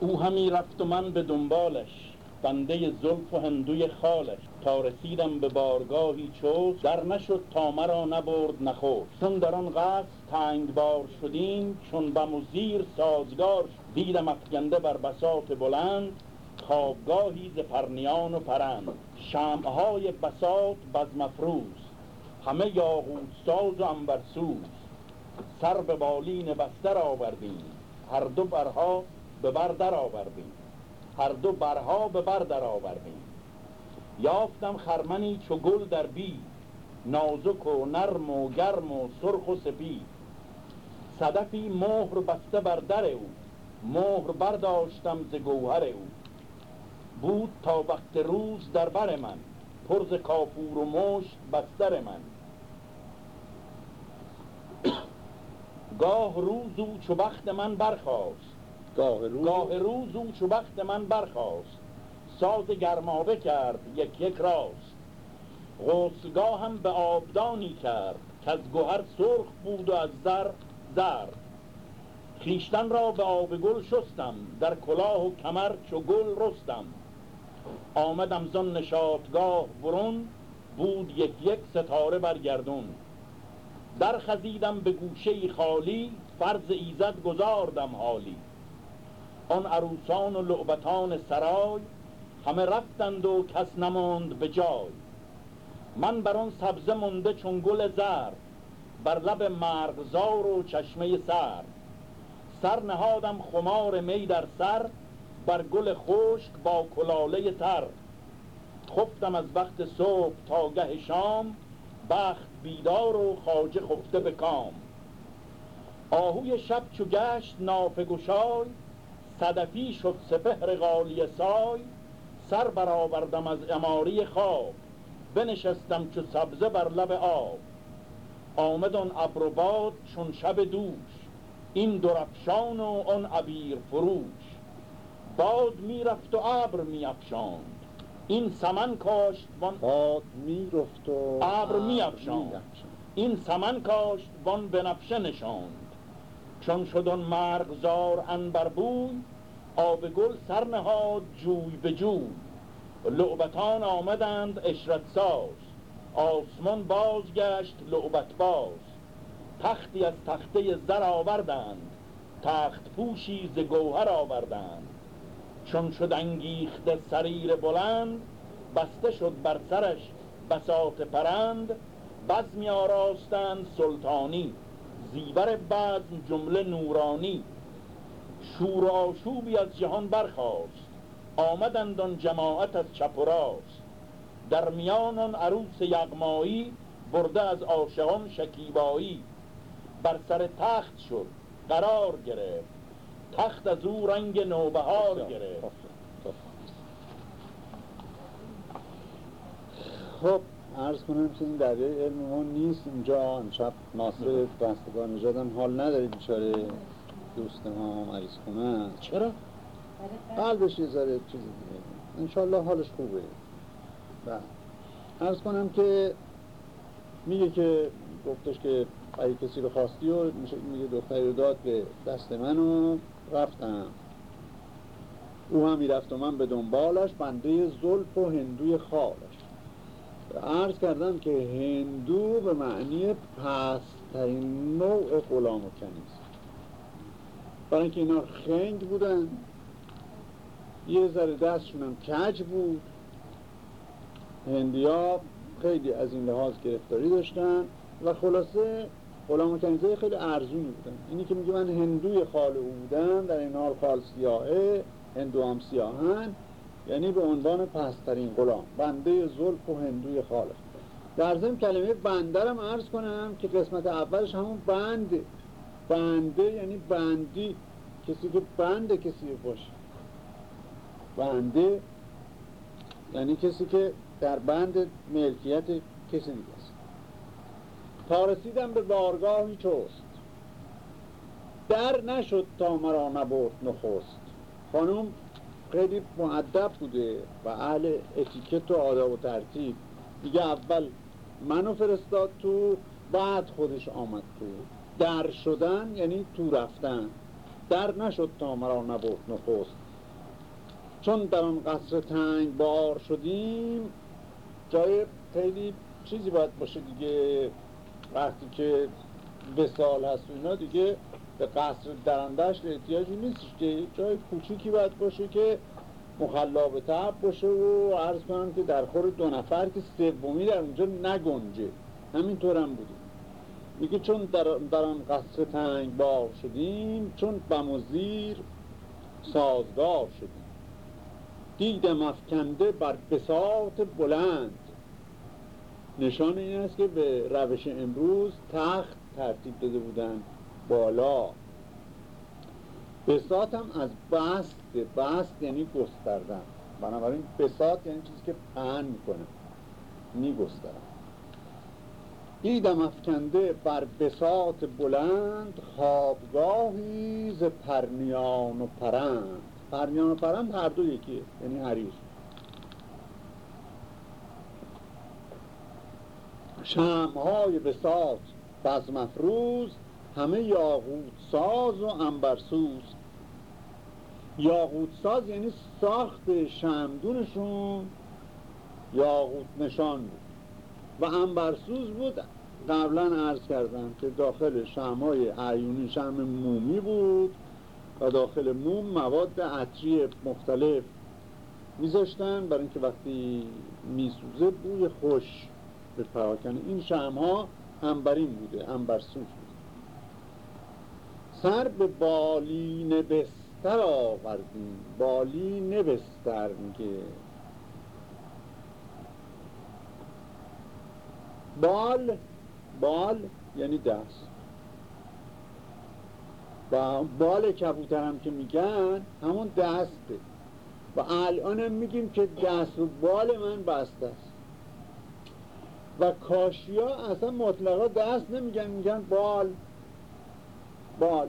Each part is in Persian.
او همی رفت و من به دنبالش بنده زلف و هندوی خالش. تا رسیدم به بارگاهی چوز در نشد تا مرا نبرد نخورد چون در آن قصد تنگ بار شدیم چون بم و سازگار دیدم افگنده بر بساط بلند خوابگاهی ز پرنیان و پرند. شمعهای بساط بزمفروز همه یاقوت ساز و انبرسوز سر به بالین بستر آوردیم. هر دو برها به بر آوردیم. هر دو برها به بر در آوردیم. یافتم خرمنی چو گل در بی نازک و نرم و گرم و سرخ و سپید. صدفی مهر بسته بر در او. مهر برداشتم ز گوهر او. بود تا وقت روز در بر من. پرز کافور و مشت بستر من. گاه روز او چو بخت من برخاست. گاه روز, گاه روز او چو بخت من برخاست. ساز گرمابه کرد یک یک راست. غسلگاه هم به آبدانی کرد که از گوهر سرخ بود و از زر زرد. خیشتن را به آب گل شستم در کلاه و کمر چو گل رستم. آمدم زن نشاتگاه برون بود یک یک ستاره برگردون در خزیدم به گوشه خالی فرض ایزد گذاردم حالی. آن عروسان و لعبتان سرای همه رفتند و کس نماند به جای. من بر آن سبزه مونده چون گل زر بر لب مرغزار و چشمه سر. سر نهادم خمار می در سر بر گل خشک با کلاله تر. خفتم از وقت صبح تا گه شام بخت بیدار و خاجه خفته به کام. آهوی شب چو گشت نافه گشای صدفی شد سپهر غالی سای سر برآوردم از اماری خواب بنشستم چو سبزه بر لب آب. آمد آن ابر و باد چون شب دوش این درفشان و آن عبیر فروش. باد می‌رفت و ابر میافشاند این سمن کاشت وان باد می‌رفت و ابر میافشاند. این سمن کاشت وان بنفشه نشاند. چون شد آن مرغزار انبر بوی آب گل سر نهاد جوی به جوی. لعبتان آمدند اشرت ساز آسمان بازگشت لعبت باز. تختی از تخته زر آوردند تخت پوشی ز گوهر آوردند. چون شد انگیخته سریر بلند بسته شد بر سرش بساط پرند بزمی آراستند سلطانی. زیور بزم جمله نورانی. شور و آشوبی از جهان برخاست. آمدند آن جماعت از چپ و راست. در میان آن عروس یغمایی برده از عاشقان شکیبایی. بر سر تخت شد قرار گرفت. تخت از او رنگ نوبهار گرفت. خب عرض کنم که این دریای علم ما نیست. اینجا امشب ناصر بستگان نجادم حال نداره بیچاره دوست ما مریض کنه چرا؟ قلبش یه ذره چیزی دیگه. انشالله حالش خوبه. بله. عرض کنم که میگه که گفتش که اگه کسی رو خواستی و میگه دختری رو داد به دست من و رفتم. او هم می‌رفت و من به دنبالش. بنده زلف و هندوی خالش. عرض کردم که هندو به معنی پسترین نوع غلام و کنیز برای اینکه اینا خنگ بودن یه ذره دستشون هم کج بود. هندیا خیلی از این لحاظ گرفتاری داشتن و خلاصه غلام کنیزه خیلی ارزونی بودن. اینی که میگه من هندوی خال او بودم در این حال خال سیاهه هندو هم سیاهن. یعنی به عنوان پسترین غلام. بنده زلف و هندوی خاله در ضمن کلمه بندرم عرض کنم که قسمت اولش همون بند. بنده یعنی بندی. کسی که بند کسی باشه بنده یعنی کسی که در بند ملکیت کسی دیگه است تا رسیدم به بارگاهی چوست در نشد تا مرا نبرد نخست. خانوم خیلی معدب بوده و اهل اتیکت و آداب و ترتیب. دیگه اول منو فرستاد تو بعد خودش آمد تو. در شدن یعنی تو رفتن. در نشد تا مرا نبود نخست. چون در آن قصر تنگ بار شدیم جای خیلی چیزی باید باشه دیگه. وقتی که سال هست و اینا دیگه به قصر درندشت احتیاجی نیست که جای کوچیکی باید باشه که مخلا به تب باشه و عرض کنم که در خور دو نفر که سومی در اونجا نگنجه. همینطور هم بودیم میگه چون در, در آن قصر تنگ بار شدیم چون بم و زیر سازگار شدیم. دیدم افکنده بر بساط بلند. نشان این است که به روش امروز تخت ترتیب داده بودن بالا. بساط هم از بست بست یعنی گستردن. بنابراین بساط یعنی چیزی که پهن می‌کنه. میگسترن دیدم افکنده بر بساط بلند خوابگاهی ز پرنیان و پرند. پرنیان و پرند هر دو یکیه یعنی حریر. شمهای بساط بزم افروز همه یاقوت ساز و انبرسوز یاقوت ساز یعنی ساخت شمدونشون یاقوت نشان بود. و انبرسوز بود قبلا عرض کردم که داخل شمهای عیونی شم مومی بود و داخل موم مواد عطری مختلف میذاشتن برای اینکه وقتی میسوزه بوی خوش به پراکنه این شمها انبرین بوده انبرسوز سر به بالین بستر آوردیم بالین بستر میگه. بال بال یعنی دست. و بال کبوتر هم که میگن همون دسته. و الان میگیم که دست و بال من بسته است. و کاشیا اصلا مطلقا دست نمیگن میگن بال. بال.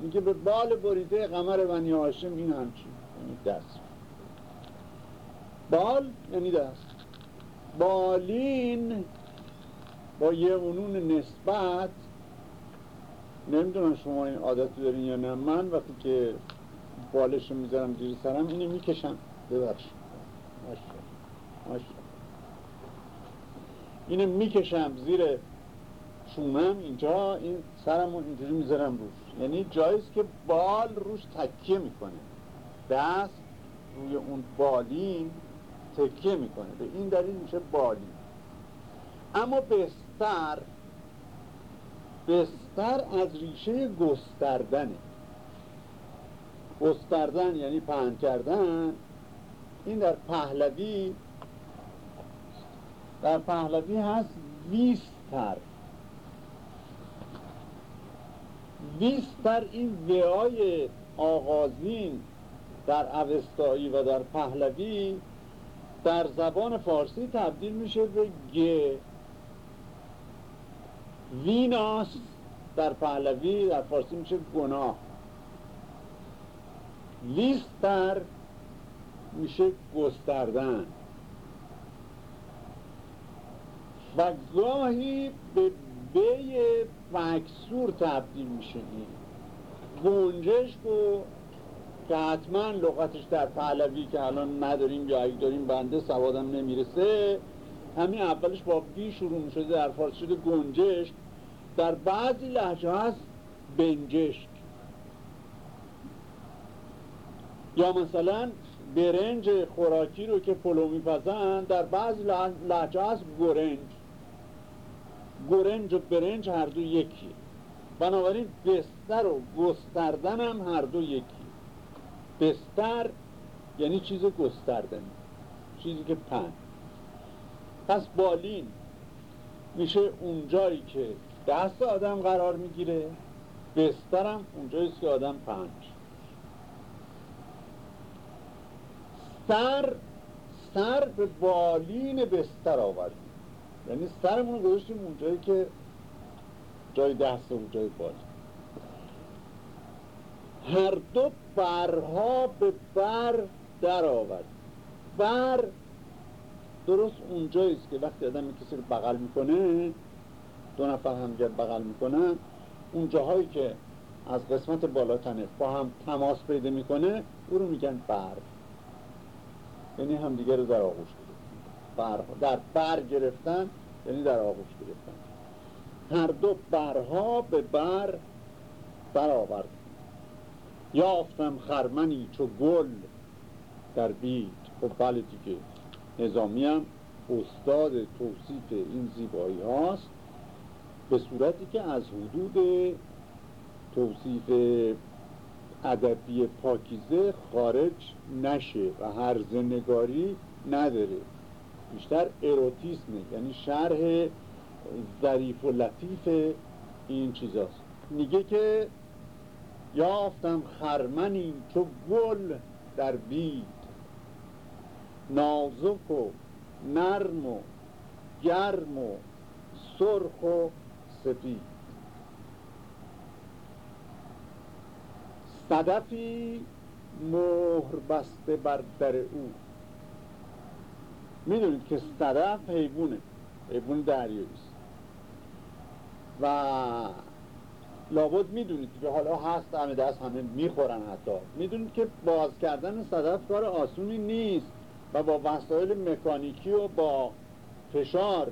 میگه به بال بریده قمر بنی هاشم این همچین یعنی دست. بال یعنی دست. بالین با یه اونون نسبت نمی‌دونم شما این عادت دارین یا نه. من وقتی که بالش رو می‌ذارم زیر سرم اینو می‌کشم. ببخش اینو می‌کشم زیر شومم اینجا. این سرمون اینجوری می‌ذارم روش. یعنی جاییست که بال روش تکیه می‌کنه. دست روی اون بالین تکیه می‌کنه. به این دلیل میشه بالین اما بستر بستر از ریشه گستردنه گستردن یعنی پهن کردن. این در پهلوی در پهلوی هست ویستر. ویستر این ویای آغازین در اوستایی و در پهلوی در زبان فارسی تبدیل میشه به گ. ویناس در پهلوی در فارسی میشه گناه. لیستر میشه گستردن. و گاهی به بی مکسور تبدیل میشه گنجش و که حتما لغتش در پهلوی که الان نداریم یا اگه داریم بنده سوادم نمی‌رسه همین اولش با بی شروع میشه در فارسی شده گنجش در بعضی لحجه هست بنجشک. یا مثلا برنج خوراکی رو که پلو میپزن در بعضی لحجه هست گرنج. گرنج و برنج هر دو یکی بنابراین بستر و گستردن هم هر دو یکی بستر یعنی چیز گستردن چیزی که پن. پس بالین میشه اونجایی که دست آدم قرار می‌گیره بسترم اونجاییست که آدم پنج. سر سر به بالین بستر آوردیم یعنی سرمون گذاشتیم اونجایی که جای دست و جای بال هر دو برها به بر در آورد بر درست اونجاییست که وقتی آدم کسی رو بغل می‌کنه دو نفر همگر بغل می‌کنن اون جاهایی که از قسمت بالا تنه با هم تماس پیدا می‌کنه او رو میگن برق یعنی همدیگه رو در آغوش گرفتن در بر گرفتن یعنی در آغوش گرفتن. هر دو برها به بر برآورد. یافتم خرمنی چو گل در بید خب بله دیگه. نظامی هم استاد توصیف این زیبایی هاست. به صورتی که از حدود توصیف ادبی پاکیزه خارج نشه و هر نگاری نداره. بیشتر اروتیسمه یعنی شرح ظریف و لطیف این چیزاست. میگه که یافتم خرمنی چو گل در بید. نازک و نرم و گرم و سرخ و سفید صدفی مهر بسته بر در او. می‌دونید که صدف حیوانه حیوان دریایی و لابد می‌دونید که حالا هست همه دست همه می‌خورن حتی. می‌دونید که باز کردن صدف کار آسونی نیست و با وسایل مکانیکی و با فشار.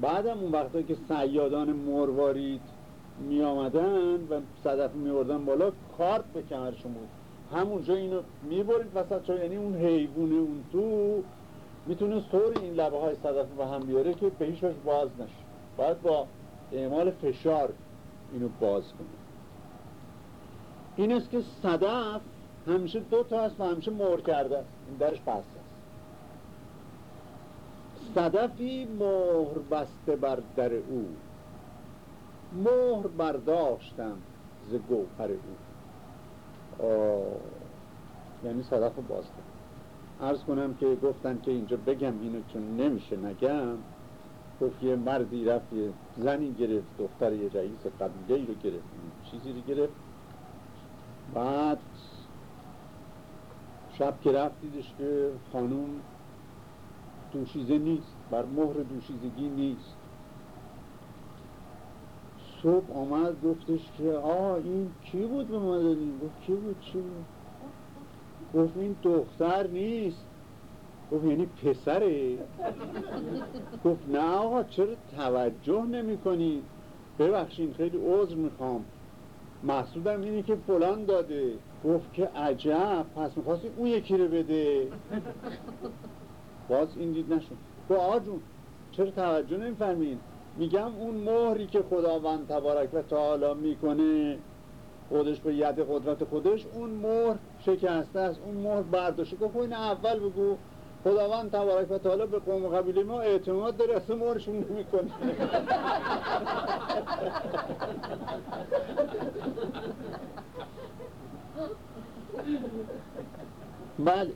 بعدم اون وقتا که سیادان مروارید می آمدن و صدف می بردن بالا کارت به کمرشون بود. همونجا اینو می برید وسط یعنی اون حیوونه اون تو می‌تونه طور این لبه های صدف رو هم بیاره که به هیچ باز نشه. باید با اعمال فشار اینو باز کنه. این است که صدف همیشه دو تا هست و همیشه مهر کرده است. این درش بسته است. صدفی مهر بسته بر در او. مهر برداشتم ز گوهر او. یعنی صدف باز ارز کنم که گفتن که اینجا بگم اینو چون نمیشه نگم. گفت یه مردی رفت یه زنی گرفت دختر یه رئیس قبیله رو گرفت. چیزی رو گرفت. بعد شب که رفت دیدش که خانوم دوشیزه نیست. بر مهر دوشیزگی نیست. صبح آمد گفتش که آه این کی بود به ما دادیم گفت کی بود؟ چی بود؟ گفت این دختر نیست. گفت یعنی پسره. گفت نه آقا چرا توجه نمی کنید ببخشین خیلی عذر می‌خوام. محسودم اینه که فلان داده. گفت که عجب پس می‌خواستی اون یکی رو بده. باز این دید نشد. گفت آقا چرا توجه نمیفرمین میگم اون مهری که خداوند تبارک و تعالی می‌کنه خودش به ید قدرت خودش اون مهر شکسته است اون مهر برداشته گفت این اول بگو. خداوند تبارک و تعالی به قوم قبیله ما اعتماد داره اصلا مهرشون نمی‌کنه. بله.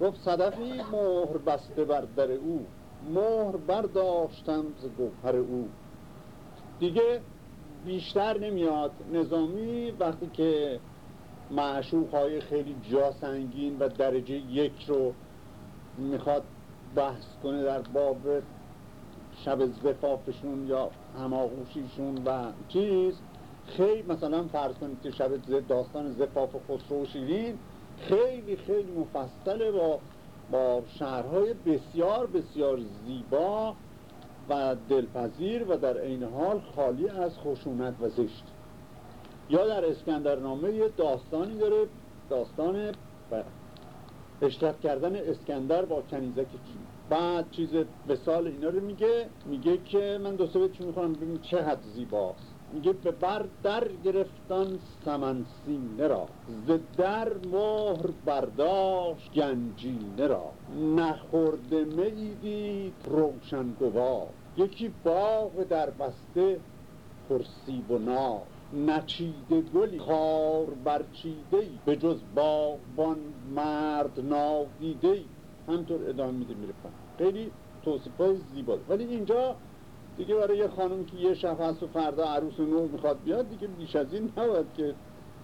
گفت صدفی مهر بسته بر در او. مهر برداشتم ز گوهر او. دیگه بیشتر نمیاد. نظامی وقتی که معشوق های خیلی جاسنگین و درجه یک رو می‌خواد بحث کنه در باب شب زفافشون یا هماغوشیشون و چیز. خیلی مثلا فرض کنید که شب داستان زفاف خسرو و شیرین خیلی خیلی مفصله با با شهرهای بسیار بسیار زیبا و دلپذیر و در عین حال خالی از خشونت و زشت. یا در اسکندرنامه یه داستانی داره داستان اشتراک کردن اسکندر با کنیزک بعد چیز سال اینا رو میگه میگه که من دو سه بیت ببینم چه حد زیباست. میگه به بر در گرفتن سمن سینه را ز در مهر برداشت گنجینه را. نخورده می دید روشن گواه یکی باغ در بسته پرسیب و نار. نچیده گلی خار برچیده ای به جز باغبان مرد نادیده ای همطور ادامه میده میره خیلی توصیف های زیبا. ولی اینجا دیگه برای یه خانم که یه شب هست و فردا عروس نو می‌خواد بیاد دیگه بیش از این نباید که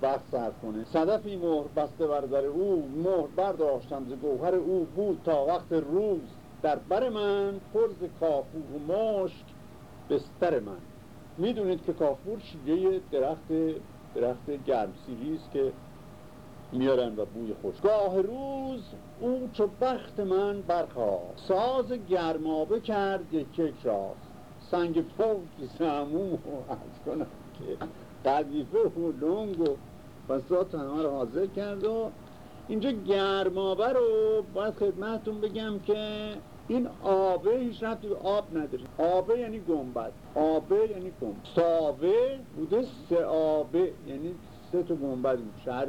وقت صرف کنه. صدفی مهر بسته بر او مهر برداشتم ز گوهر او. بود تا وقت روز در بر من پرز کافو و مشک بستر من. می‌دونید که کافور شیگه درخت درخت گرمسیری است که میارن و بوی خوش. گاه روز او چو بخت من برخواست ساز گرمابه کرد یک یک راست. سنگ پوکی سموم و از کنم که قدیفه و لنگ و بسات همه رو حاضر کرد و اینجا گرمابه رو باید خدمتون بگم که این آبه هیچ به آب نداره. آبه یعنی گنبد. آبه یعنی گنبد. ساوه بوده سه آبه یعنی سه تا گنبد شهر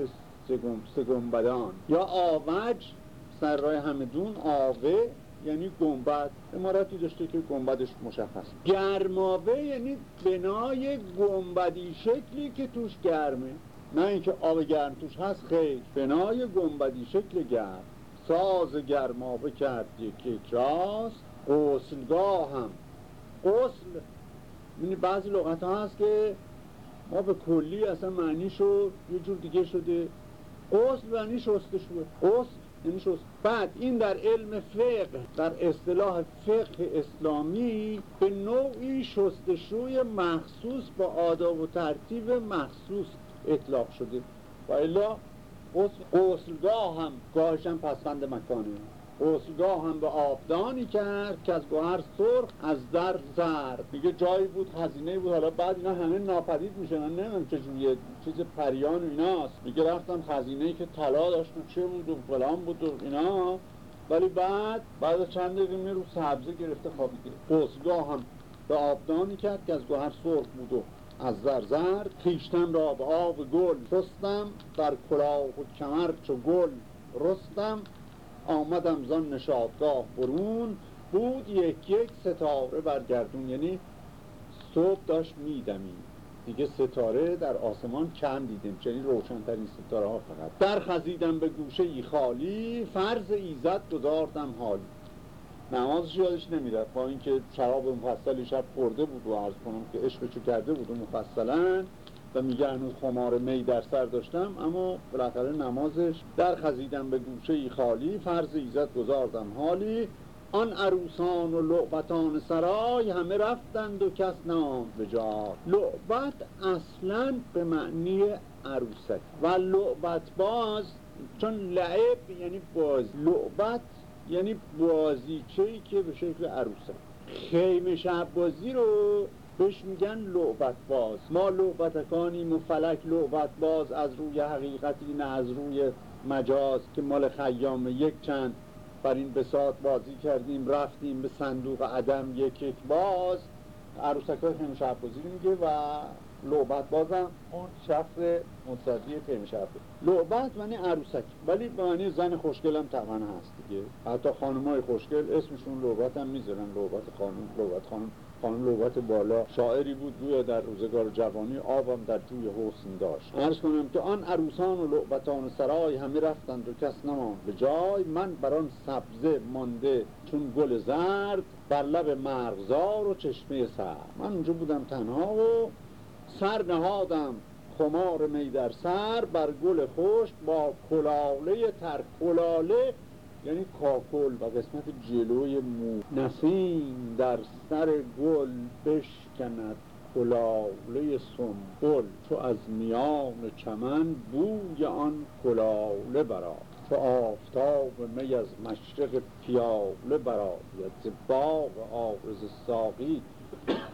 سه گنبدان. یا آوج سر راه همدون آوه یعنی گنبد. امارتی داشته که گنبدش مشخص. گرماوه یعنی بنای گنبدی شکلی که توش گرمه. نه اینکه آب گرم توش هست خیلی بنای گنبدی شکل گرم. ساز گرمابه کرد یکی راست قسلگاه هم قسل یعنی بعضی لغت ها هست که ما به کلی اصلا معنیشو یه جور دیگه شده. قسل معنی شستشوه قسل یعنی شست. بعد این در علم فقه در اصطلاح فقه اسلامی به نوعی شستشوی مخصوص با آداب و ترتیب مخصوص اطلاق شده. و الا غسلگاه هم گاهش هم پسفند مکانه غسلگاه هم به آبدانی کرد که از گوهر سرخ از در زرد. میگه جایی بود خزینه بود. حالا بعد اینا همه ناپدید میشه من نمی‌دونم چجوریه چیز پریان و ایناست. میگه رفتم خزینه که طلا داشت چه بود و فلان بود و اینا. ولی بعد بعد چند دقیقه رو سبزه گرفته خوابیده. غسلگاه هم به آبدانی کرد که از گوهر سرخ بود و از زرزر خیشتن را به آب گل شستم در کلاه و کمر چو گل رستم. آمدم زان نشادگاه برون بود یک یک ستاره برگردون یعنی صبح داشت میدمید دیگه ستاره در آسمان کم دیدیم؟ چنین روشنترین ستاره ها فقط. در خزیدم به گوشه ای خالی فرض ایزد گذاردم حالی. نمازش یادش نمی‌رفت. با اینکه شراب مفصلی شب خورده بود و عرض کنم که عشقشو کرده بود و مفصلا و میگه هنوز خمار می در سر داشتم اما بالاخره نمازش در خزیدم به گوشه ای خالی فرض ایزد گذاردم حالی. آن عروسان و لعبتان سرای همه رفتند و کس نماند به جا لعبت اصلا به معنی عروسک. و لعبت باز چون لعب یعنی باز. لعبت یعنی بازیچه ای که به شکل عروسه. خیمه شب بازی رو بهش میگن لعبت باز ما لعبتکانیم و فلک لعبت باز از روی حقیقتی نه از روی مجاز که مال خیام یک چند. بر این بساط بازی کردیم رفتیم به صندوق عدم یک یک باز. عروسک های خیمه شب بازی میگه و لعبت بازم اون شخص متصدی فیلم شرف لعبت معنی عروسک ولی معنی زن خوشگل هم طبعا هست دیگه. حتی خانم های خوشگل اسمشون لعبت هم می‌ذارن. لعبت خانم لعبت خانم. خانم لعبت بالا. شاعری بود گویا در روزگار جوانی آبم در جوی حسن داشت. عرض کنم که آن عروسان و لعبتان سرای همه رفتند و کس نماند. به جای من بر آن سبزه مانده چون گل زرد بر لب مرغزار و چشمه سر من اونجا بودم تنها و سر نهادم. خمار می در سر بر گل خشک با کلاله تر کلاله یعنی کاکل و قسمت جلوی مو. نسیم در سر گل بشکند کلاله سنبل. چو از میان چمن بوی آن کلاله برا چو آفتاب می از مشرق پیاله براید ز باغ آرز ساقی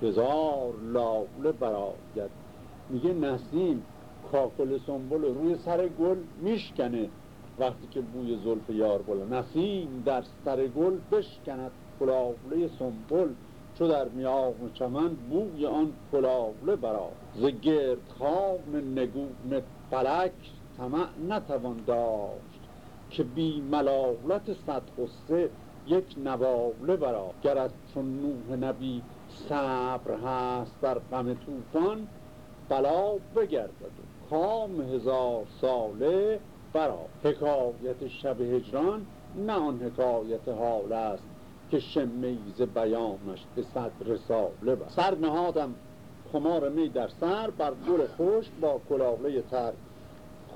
هزار لاله براید میگه نسیم کاکل سنبل روی سر گل میشکنه. وقتی که بوی زلف یار بلا نسیم در سر گل بشکند کلاوله سنبل. چو در میاه چمن بوی آن کلاوله برا ز گرد خام نگون فلک طمع نتوان داشت که بی ملالت صد غصه یک نواله برا گرد چون نوح نبی صبر هست در غم طوفان بلا بگردد. و کام هزار ساله برا حکایت شب هجران نه آن حکایت حال است که شمیز بیانش به صد رساله بر سر نهادم خمار می در سر بر گل خوش با کلاله تر.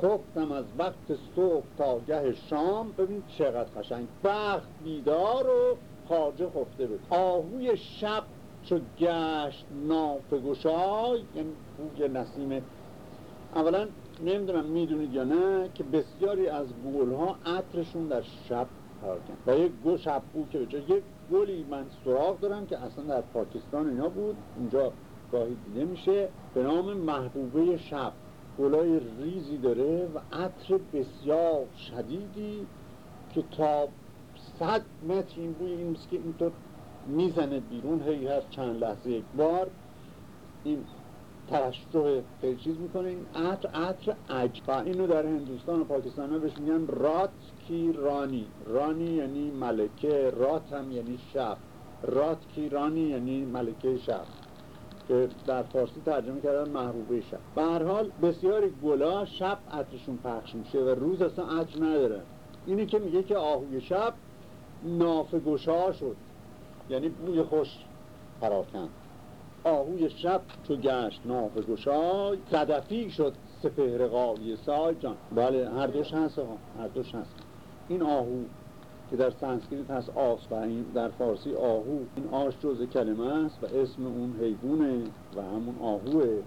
خفتم از وقت صبح تا گه شام ببین چقدر قشنگ. وقت بیدار و خاجه خفته بود آهوی شب چو گشت نافگشای یعنی بوی نسیم اولا نمی‌دونم می‌دونید یا نه که بسیاری از ها عطرشون در شب قرار و یک گل شب که به یک گلی من سراغ دارم که اصلا در پاکستان اینا بود. اونجا گاهی دیده میشه. به نام محبوبه شب. گلای ریزی داره و عطر بسیار شدیدی که تا صد متر این بوی این که اینطور می‌زنه بیرون. هی هر چند لحظه یک بار این ترشح چیز می‌کنه این عطر عطر عج اینو در هندوستان و پاکستان ها بهش میگن رات کی رانی رانی یعنی ملکه رات هم یعنی شب. رات کی رانی یعنی ملکه شب که در فارسی ترجمه کردن محبوبه شب. به هر حال بسیاری گلا شب عطرشون پخش میشه و روز اصلا عطر نداره. اینی که میگه که آهوی شب نافگشا شد. یعنی بوی خوش پراکند آهوی شب چو گشت نافگشای صدفی شد سپهر قاوی سای جان. بله هر دوش هست ها هر دوش هست. این آهو که در سانسکریت هست آس و این در فارسی آهو. این آش جز کلمه است و اسم اون حیوانه و همون آهوه.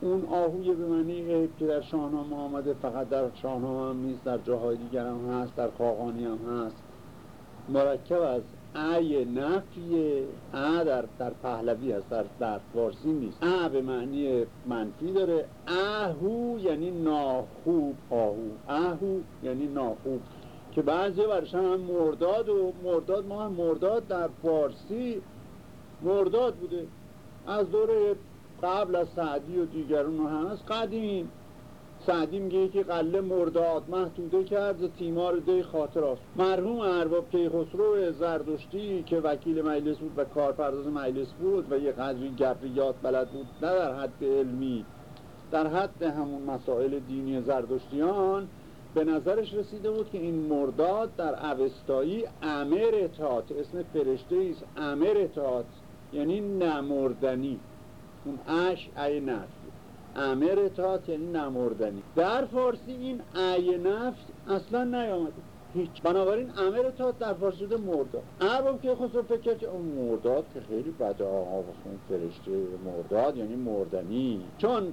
اون آهوی به معنی که در شاهنامه آمده فقط در شاهنامه هم نیست در جاهای دیگر هم هست در خاقانی هم هست. مرکب از ای نفیه ا در, در پهلوی هست در, در فارسی نیست. ا به معنی منفی داره. اهو یعنی ناخوب آهو. اهو یعنی ناخوب. که بعضی برش هم مرداد و مرداد ما هم مرداد در فارسی مرداد بوده. از دوره قبل از سعدی و دیگرون هم هست قدیم. سعدی میگه که قله مرداد محدوده کرد و تیمار دی خاطر است مرحوم ارباب کیخسرو زردشتی که وکیل مجلس بود و کارپرداز مجلس بود و یه قدری گبریات بلد بود نه در حد علمی در حد همون مسائل دینی زردشتیان به نظرش رسیده بود که این مرداد در اوستایی امر تات اسم فرشته است امر تات یعنی نمردنی. اون اش ای نفس امر تات یعنی نمردنی. در فارسی این ای نفس اصلا نیامده. هیچ. بنابراین امر تات در فارسی شده مرداد ارباب که خسرو فکر که اون مرداد که خیلی بده آقا فرشته مرداد یعنی مردنی. چون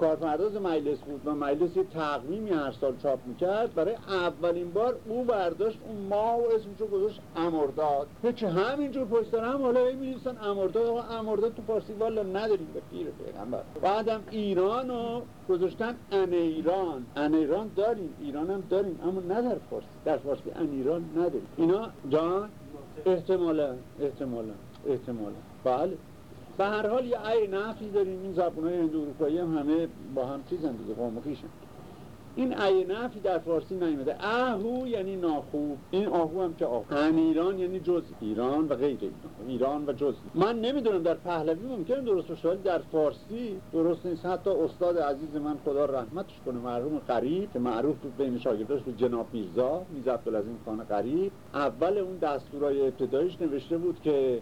کارپرداز مجلس بود و مجلس یه تقویمی هر سال چاپ می‌کرد برای اولین بار او برداشت اون ماه و اسمشو گذاشت امرداد. که همینجور پشت هم حالا می‌نویسن امرداد آقا امرداد تو فارسی والا نداریم به پیر پیغمبر. بعدم ایران رو گذاشتن ان ایران ان ایران داریم ایران هم داریم اما نه در فارسی در فارسی ان ایران نداریم. اینا جان؟ احتمالا احتمالا احتمالا. بله. به هر حال یه ای نفی داریم. این زبان های هندو اروپایی هم همه با هم چیزن دیگه قوم این ای نفی در فارسی نیمده اهو یعنی ناخوب. این آهو هم که آهو هم ایران یعنی جز ایران و غیر ایران. ایران و جز. من نمی‌دونم در پهلوی ممکنه درست باشه در فارسی درست نیست. حتی استاد عزیز من خدا رحمتش کنه مرحوم قریب که معروف بود بین شاگرداش به جناب میرزا میرزا عبدالعظیم خان قریب. اول اون دستورای ابتداییش نوشته بود که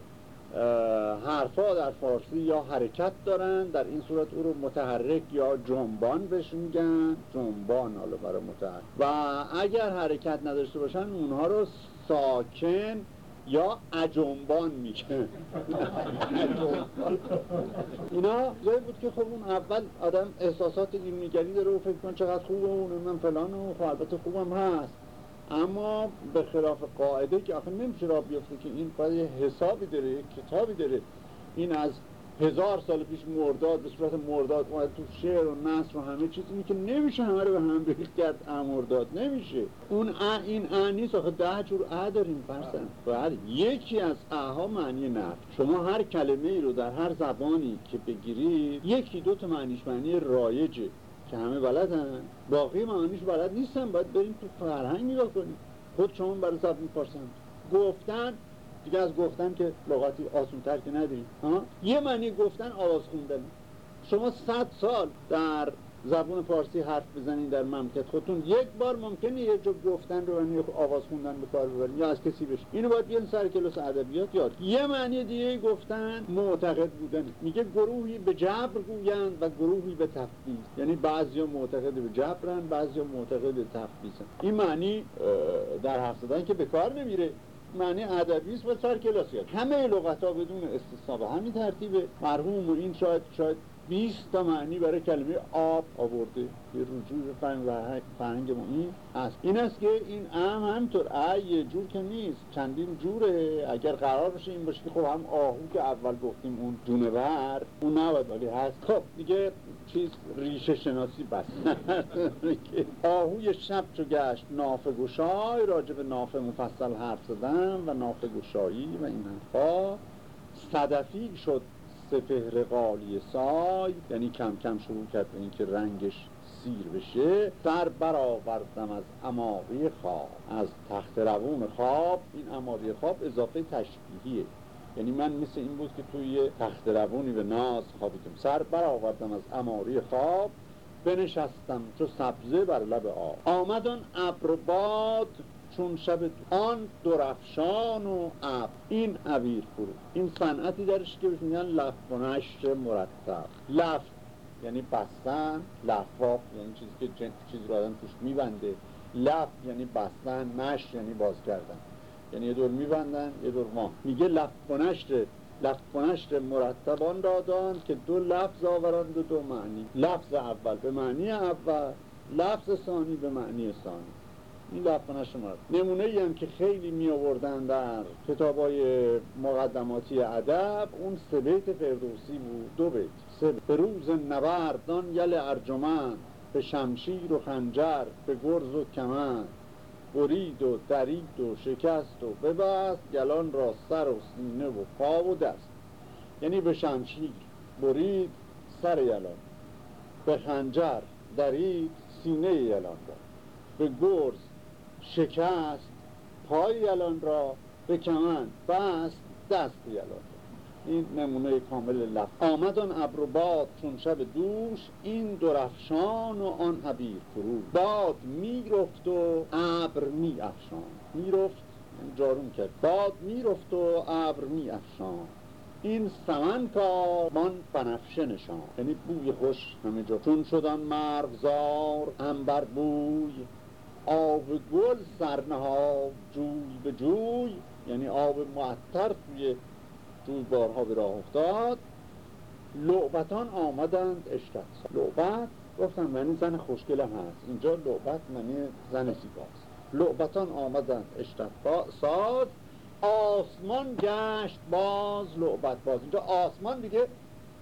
حرفا در فارسی یا حرکت دارن. در این صورت او رو متحرک یا جنبان بهش میگن. جنبان حالا برای متحرک. و اگر حرکت نداشته باشن اونها رو ساکن یا اجنبان میگن. اینا جایی بود که خب اون اول آدم احساسات نگری داره و فکر کن چقدر خوبه اون من فلان و خب البته خوبم هست. اما به خلاف قاعده که آخه نمیشه را بیفته که این باید یه حسابی داره یک کتابی داره. این از هزار سال پیش مرداد به صورت مرداد اومده تو شعر و نصر و همه چیز. اینی که نمیشه همه رو به هم بریخت کرد امرداد نمیشه. اون ا این ا نیست. آخه ده جور ا داریم فرسن باید یکی از اها معنی نفت شما هر کلمه ای رو در هر زبانی که بگیرید یکی دو تا معنیش معنی رایجه. که همه بلدن. باقی معانیش بلد نیستن. باید بریم تو فرهنگ نگاه کنیم. خود شما برای زبان می‌پرسن گفتن دیگه از گفتن که لغاتی آسونتر که نداریم یه معنی گفتن آواز خوندن شما صد سال در زبون فارسی حرف بزنین در مملکت خودتون. یک بار ممکنه یه جو گفتن رو یعنی آواز خوندن به کار ببرین یا از کسی بشه اینو باید بیان سر کلاس ادبیات یاد. یه معنی دیگه گفتن معتقد بودن. میگه گروهی به جبر گویند و گروهی به تفویض. یعنی بعضیا معتقد به جبرن بعضیا معتقد به تفویضن. این معنی در حرف زدن که به کار نمیره. معنی ادبی است و سر کلاسیات همه لغت ها بدون استثنا به همین ترتیب مرحوم این شاید شاید 20 تا معنی برای کلمه آب آورده. به رجوع به فرهنگ ما این است این است که این ام همطور. ای یه جور که نیست. چندین جوره. اگر قرار باشه این باشه که خب هم آهو که اول گفتیم اون جونور اون نباید ولی هست. خب دیگه چیز ریشه شناسی بس. آهوی شب چو گشت. نافه گشای. راجب نافه مفصل حرف زدن و نافه گشایی و این حرفا. صدفی شد. سپهر قالی سای یعنی کم کم شروع کرد به اینکه رنگش سیر بشه سر برآوردم از اماری خواب. از تخت روون خواب این اماری خواب اضافه تشبیهیه. یعنی من مثل این بود که توی تخت روونی به ناز خوابیدم. سر برآوردم از اماری خواب بنشستم چو سبزه بر لب آب. آمد آن ابر باد چون شب آن درفشان و اب این عبیر فرو. این صنعتی درش که میگن لف مرتب. لف یعنی بستن لفاف یعنی چیزی که چیز چیزی رو آدم توش میبنده. لف یعنی بستن نشر یعنی باز کردن یعنی یه دور میبندن یه دور ما میگه لف و لفظ نشر مرتبان دادان که دو لفظ آورند دو معنی. لفظ اول به معنی اول لفظ ثانی به معنی ثانی. این لفظ شما نمونه ای هم که خیلی می آوردن در کتاب های مقدماتی ادب اون سه بیت فردوسی بود. دو بیت. سه به روز نبردان یل ارجمند به شمشیر و خنجر به گرز و کمند. برید و درید و شکست و ببست گلان را سر و سینه و پا و دست. یعنی به شمشیر. برید سر یلان. به خنجر درید سینه یلان را. به گرز شکست پای یلان را به کمن بست دست یلان را. این نمونه کامل لفظ آمد آن ابر باد چون شب دوش این درفشان و آن عبیر فرو باد می‌رفت و ابر میافشان می‌رفت یعنی جارون کرد. باد می‌رفت و ابر میافشان این سمن من بنفشه نشان یعنی بوی خوش همه جا. چون شدن مرغزار انبر بوی. آب گل سرنها جوی به جوی یعنی آب معطر توی جویبارها به راه افتاد. لعبتان آمدند اشتت لعبت؟ گفتم منی زن خوشگلم هست. اینجا لعبت منی زن زیباست. لعبتان آمدند اشتت ساز آسمان گشت باز لعبت باز. اینجا آسمان دیگه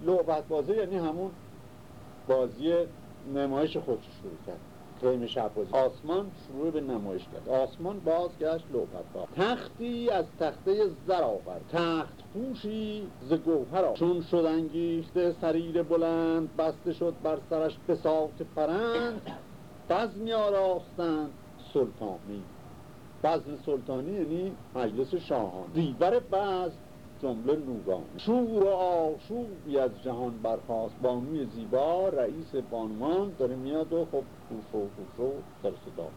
لعبت بازه یعنی همون بازی نمایش خودش شروع کرد. قیم شبازی آسمان شروع به نمایش کرد آسمان بازگشت لوپت تختی از تخته زر آورد. تخت پوشی ز گوهر چون شد انگیخته سریر بلند بسته شد بر سرش بساط پرند بزمی آراستند سلطانی. بزم سلطانی یعنی مجلس شاهان. دیور بزم جمله نوران شور و آشوبی از جهان برخواست بانوی زیبا رئیس بانوان داره میاد و خب خوشو خوشو سر صدا.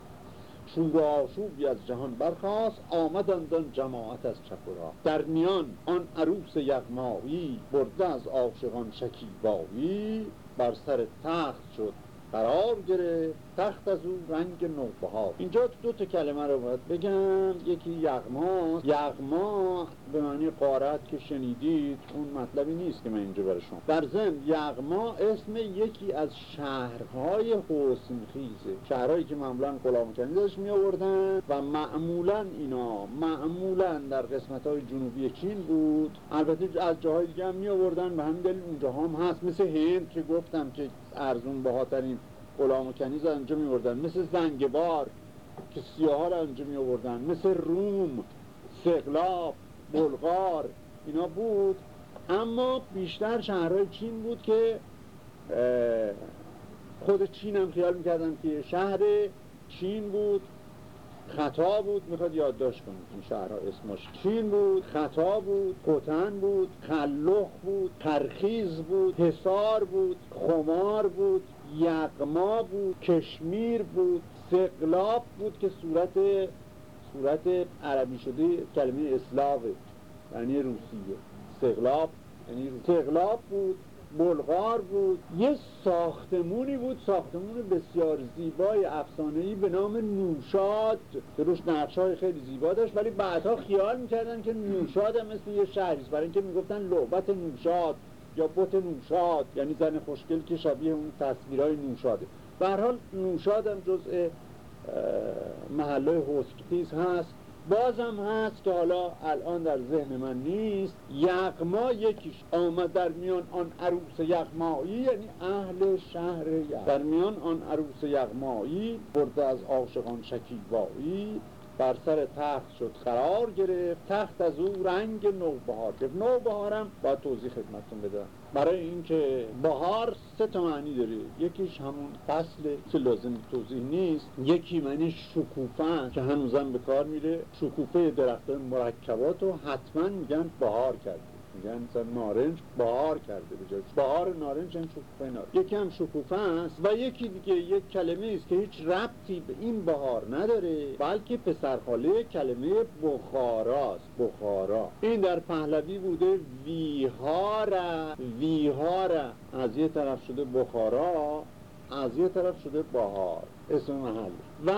شور و آشوبی از جهان برخواست آمدند آن جماعت از چپورا در میان آن عروس یغمایی برده از عاشقان شکیبایی بر سر تخت شد. قرار گرفت تخت از او رنگ نوبهار. اینجا دو تا کلمه رو باید بگم. یکی یغما یغما به معنی قارت که شنیدید. اون مطلبی نیست که من اینجا برای شما. در ضمن یغما اسم یکی از شهرهای حسن خیزه شهرهایی که معمولا غلام کنیزش می آوردن و معمولا اینا معمولا در قسمت های جنوبی چین بود. البته از جاهای دیگه هم می آوردن و همین دلیل اونجا هم هست. مثل هند که گفتم که ارزون بهاترین غلام و کنیز انجا می مثل زنگبار که سیاه انجا می آوردن مثل روم سقلاب بلغار. اینا بود. اما بیشتر شهرهای چین بود که خود چین هم خیال می‌کردن که شهر چین بود. خطا بود. می‌خواد یادداشت کنید این شهرها اسمش چین بود. خطا بود. قطن بود. خلخ بود. ترخیز بود. حسار بود. خمار بود. یقما بود کشمیر بود سقلاب بود که صورت صورت عربی شده کلمه اسلاوه یعنی روسیه. سقلاب یعنی سقلاب بود بلغار بود. یه ساختمونی بود ساختمون بسیار زیبای افسانه‌ای به نام نوشاد. که روش نقشای خیلی زیبا داشت ولی بعدها خیال می‌کردن که نوشاد هم مثل یه شهریست برای اینکه می‌گفتن لعبت نوشاد. بوت نوشاد یعنی زن خوشگل که شبیه اون تصویرهای نوشاده. به حال نوشاد هم جزء محله حسکتیز هست. بازم هست که حالا الان در ذهن من نیست. یغما یکیش آمد در میان آن عروس یغمایی یعنی اهل شهر یغما در میان آن عروس یغمایی برده از عاشقان شکیبایی. بر سر تخت شد قرار گرفت. تخت از او رنگ نوبهار گرفت. نوبهارم با توضیح خدمتتون بدم. برای اینکه بهار سه تا معنی داره. یکیش همون فصل که لازم توضیح نیست. یکی معنی شکوفه که هنوزم به کار میره. شکوفه درخت مرکبات رو حتما میگن بهار کرده. میگن مثلا نارنج بهار کرده به جای بهار نارنج این شکوفه نارنج یکی هم شکوفه است و یکی دیگه یک کلمه است که هیچ ربطی به این بهار نداره بلکه پسرخاله کلمه بخاراست بخارا. این در پهلوی بوده ویهاره ویهاره از یه طرف شده بخارا از یه طرف شده بهار. اسم محل. و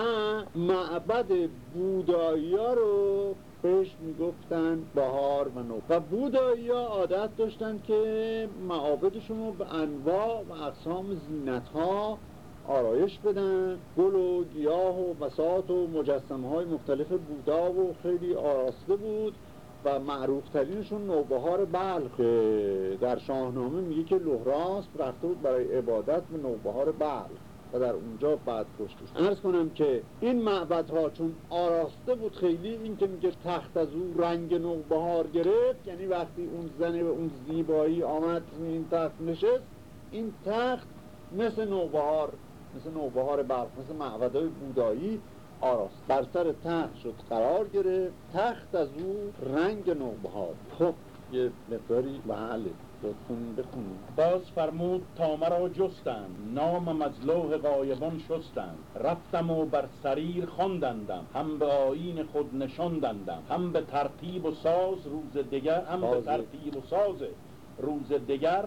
معبد بودایی رو بهش می‌گفتن بهار و نو. و بودایی ها عادت داشتن که معابدشون رو به انواع و اقسام زینت ها آرایش بدن. گل و گیاه و بسات و مجسمه های مختلف بودا و خیلی آراسته بود و معروف ترینشون نوبهار بلخ. در شاهنامه میگه که لحراس رفته بود برای عبادت به نوبهار بلخ. و در اونجا بعد کشته ارز کنم که این معبدها چون آراسته بود خیلی این که میگه تخت از او رنگ نوبهار گرفت یعنی وقتی اون زنه به اون زیبایی آمد این تخت نشست این تخت مثل نوبهار مثل نوبهار برف مثل معبدهای بودایی آراست. بر سر تخت شد قرار گرفت تخت از او رنگ نوبهار خب یه مقداری بله باز فرمود تا مرا جستند. نامم از لوح غایبان شستند. رفتم و بر سریر خواندندم. هم به آیین خود نشاندندم. هم به ترتیب و ساز روز دیگر هم به ترتیب و ساز روز دیگر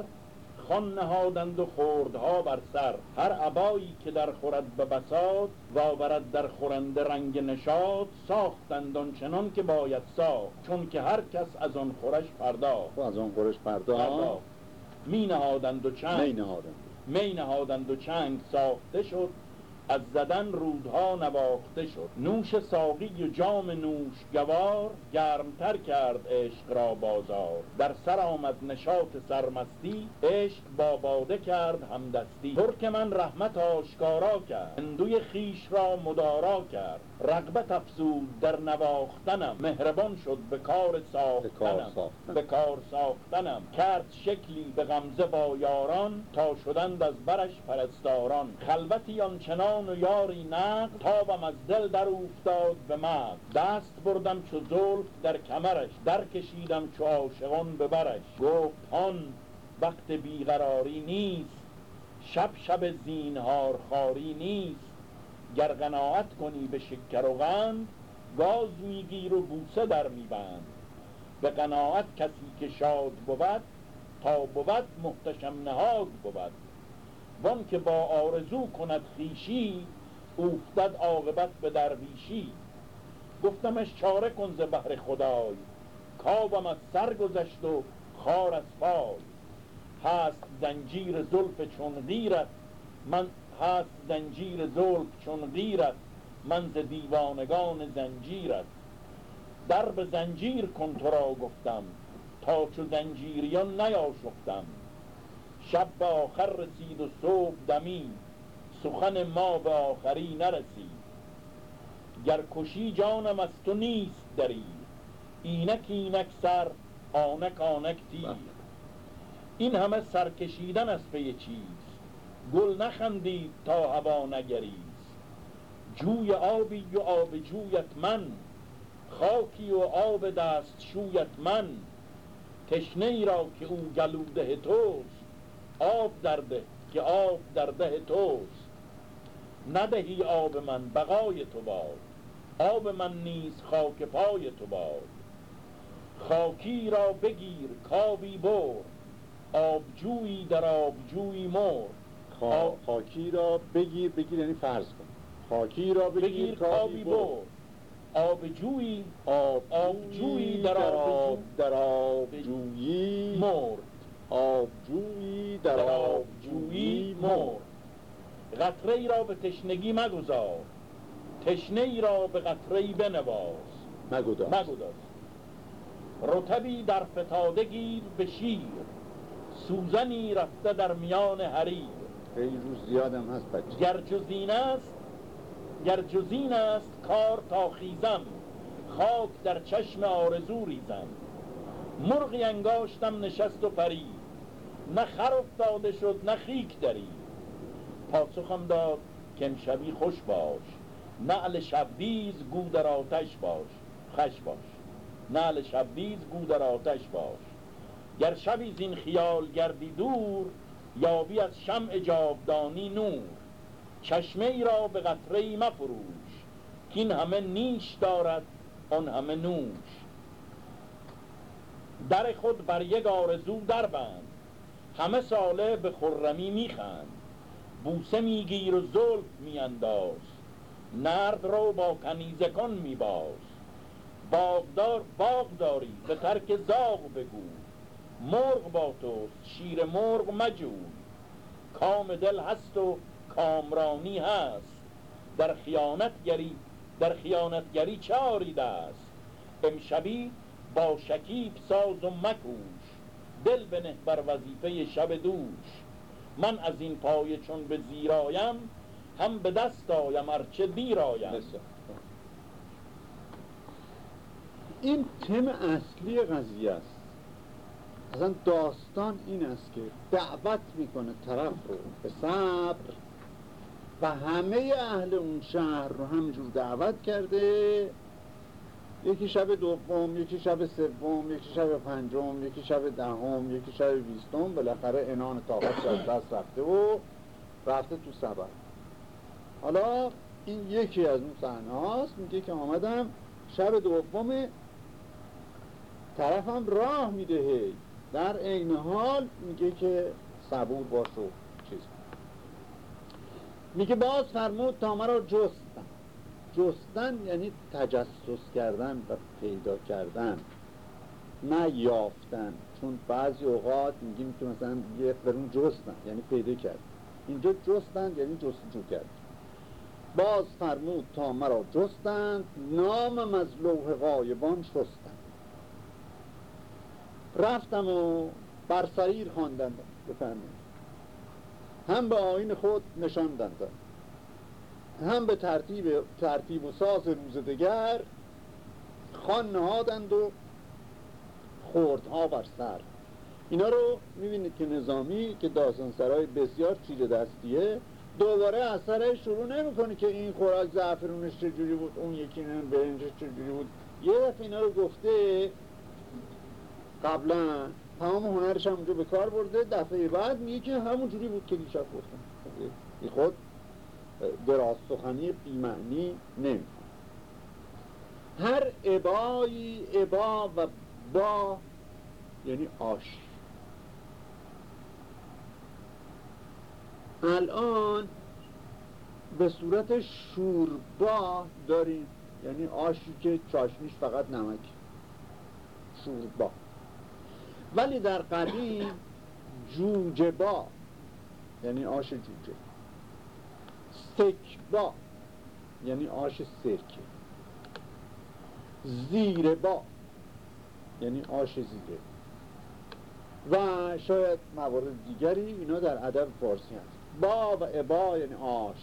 خان نهادند و خوردها بر سر. هر عبایی که در خورد به بساد و آورد در خورنده رنگ نشاد ساختند چنان که باید ساخت. چون که هر کس از آن خورش پرداخت. از آن خورش پرداخت. می نهادند و چنگ. می نهادند. می نهادند و چنگ ساخته شد. از زدن رودها نواخته شد. نوش ساقی و جام نوش گوار گرمتر کرد عشق را بازار. در سر آمد نشاط سرمستی عشق با باده کرد همدستی. ترک من رحمت آشکارا کرد هندوی خیش را مدارا کرد. رغبت افزود در نواختنم مهربان شد به کار ساختنم. به کار ساختنم. کرد شکلی به غمزه با یاران تا شدند از برش پرستاران. خلوتی آنچنان و یاری نقد تابم از دل در افتاد به مرد دست بردم چو زلف در کمرش در کشیدم چو عاشقان به برش. گفت آن وقت بیقراری نیست شب شب زینهار خاری نیست. گر قناعت کنی به شکر و غند گاز میگیر و بوسه در میبند. به قناعت کسی که شاد بود تا بود محتشم نهاد بود. وان که با آرزو کند خیشی افتد عاقبت به درویشی. گفتمش چاره کن ز بهر خدای کابم از سر گذشت و خار از پای. هست زنجیر زلف چون غیرت من هست زنجیر زلف چون غیرت من ز دیوانگان زنجیرت. در به زنجیر کن تو را گفتم تا چو زنجیریان نیاشفتم. شب به آخر رسید و صبح دمی سخن ما به آخری نرسید. گر کشی جانم از تو نیست دری اینک اینک سر آنک آنک تیر. بله. این همه سرکشیدن از پی چیز گل نخندید تا هوا نگریز جوی آبی و آب جویت من. خاکی و آب دست شویت من. تشنه ای را که او گلوده توست. آب درده که آب در ده توست. ندهی آب من بقای تو باد. آب من نیز خاک پای تو باد. خاکی را بگیر کابی بر آبجویی در آبجویی مر خاکی را بگیر بگیر یعنی فرض کن. خاکی را بگیر, بگیر کابی بر آبجویی آبجویی در آب در آبجویی مرد. آبجویی در آبجویی مرد. قطره ای را به تشنگی مگذار. تشنه ای را به قطره ای بنواز. مگذار مگذار رتبی در فتاده گیر به شیر. سوزنی رفته در میان حریر. خیلی روز زیادم هست بچه. گر جزین است گر جزین است کار تا خیزم. خاک در چشم آرزو ریزم. مرغی انگاشتم نشست و پرید. نه خر افتاده شد نه خیک دری پاسخم داد که امشبی خوش باش نعل شبدیز گو در آتش باش. خش باش. نعل شبدیز گو در آتش باش. گر شبی زین خیال گردی دور یابی از شمع جاودانی نور. چشمه ای را به قطره ای مفروش که این همه نیش دارد آن همه نوش. در خود بر یک آرزو در بند همه ساله به خرمی میخند. بوسه میگیر و زلف میانداز. نرد رو با کنیزکان میباز. باغدار باغ داری به ترک زاغ بگو. مرغ با تو شیر مرغ مجوی کام دل هست و کامرانی هست. در خیانتگری در خیانتگری چه آریده است امشبی با شکیب ساز و مکوش دل بنه بر وظیفه شب دوش. من از این پای چون به زیرایم هم به دست آیم ارچه دیرایم این تم اصلی قضیه است. اصلا داستان این است که دعوت می‌کنه طرف رو به صبر. و همه اهل اون شهر رو همجور دعوت کرده یکی شب دوم یکی شب سوم یکی شب پنجم یکی شب دهم یکی شب بیستم بالاخره انان طاقت از دست رفته و رفته تو سبر حالا این یکی از اون صحنه هاست میگه که آمدم شب دوم طرفم راه می‌دهه در عین حال میگه که صبور باش و چیز میگه باز فرمود تا مرا جستن جستن یعنی تجسس کردن و پیدا کردن نه یافتن. چون بعضی اوقات میگیم که مثلا یه فرون جستن یعنی پیدا کرد. اینجا جستن یعنی جستجو کرد. باز فرمود تا مرا جستند نامم از لوح غایبان شستند. رفتم و بر سریر خواندند. بفرمایید. هم به آین خود نشاندند. هم به ترتیب, ترتیب و ساز روز دگر خان نهادند و خوردها بر سر. اینا رو می‌بینید که نظامی که داستان سرای بسیار چیره دستیه دوباره از شروع نمی‌کنه که این خوراک زعفرونش چجوری بود اون یکی نه برنجش چجوری بود. یه دفعه اینا رو گفته قبلا تمام هنرش هم به کار برده دفعه بعد میگه که همون جوری بود که دیشب گفتم. این خود دراز سخنی بیمعنی نمی هر عبایی عبا و با یعنی آش. الان به صورت شوربا داریم یعنی آشی که چاشنیش فقط نمک. شوربا ولی در قدیم جوجه با یعنی آش جوجه. سکبا یعنی آش سرکه زیر با یعنی آش زیره و شاید موارد دیگری اینا در ادب فارسی هست. با و ابا یعنی آش.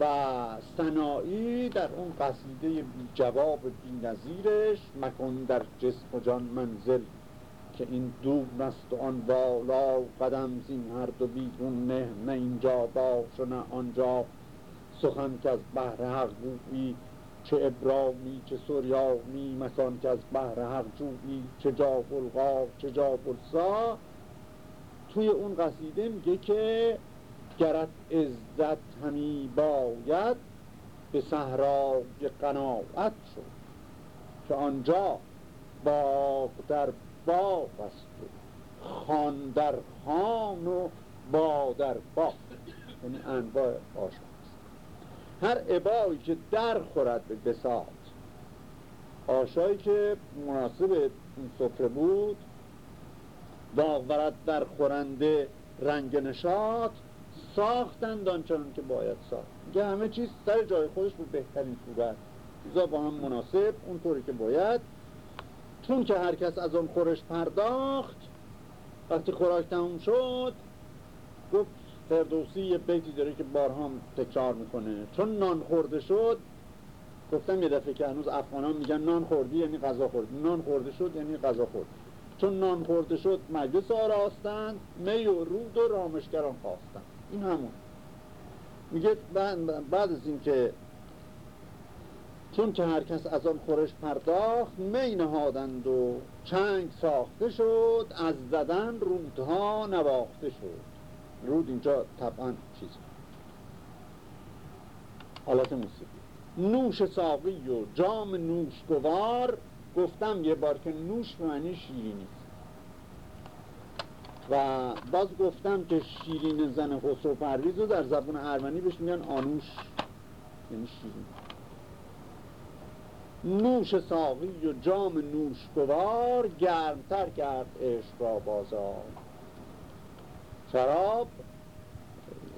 و سنایی در اون قصیده جواب بی نظیرش مکن در جسم و جان منزل که این دور است و آن بالا قدم زین هر دو بیرون نه نه اینجا باش و نه آنجا. سخن که از بحر حق گویی چه ابرامی چه سریانی. مکان که از بحر حق جویی چه جا بلغا چه جا بلسا توی اون قصیده میگه که گرت عزت همی باید به صحرای قناعت شد که آنجا باغ در باغ است. خان در خان و با در با. یعنی انواع آشا هر عبایی که در خورد به بساط. آشایی که مناسب این سفره بود داغ در خورنده رنگ نشاط ساختند آنچنان که باید ساخت. میگه همه چیز سر جای خودش بود بهترین صورت. چیزا با هم مناسب اونطوری که باید. چون که هر کس از اون خورش پرداخت وقتی خوراک تموم شد گفت فردوسی یه بیتی داره که بارها تکرار می‌کنه. چون نان خورده شد گفتم یه دفعه که هنوز افغانان میگن نان خوردی یعنی غذا خوردی. نان خورده شد یعنی غذا خورد. چون نان خورده شد مجلس آراستند می و رود و رامشگران خواستند این همون. میگه بعد از اینکه چون که هر کس از آن خورش پرداخت می نهادند و چنگ ساخته شد از زدن رودها نواخته شد. رود اینجا طبعا چیز حالت موسیقی. نوش ساقی و جام نوشگوار گفتم یه بار که نوش به معنی شیرینی. و باز گفتم که شیرین زن خسرو پرویز رو در زبان ارمنی بهش میگن آنوش یعنی شیرین. نوش ساقی و جام نوشگوار گرمتر کرد عشق را بازار. شراب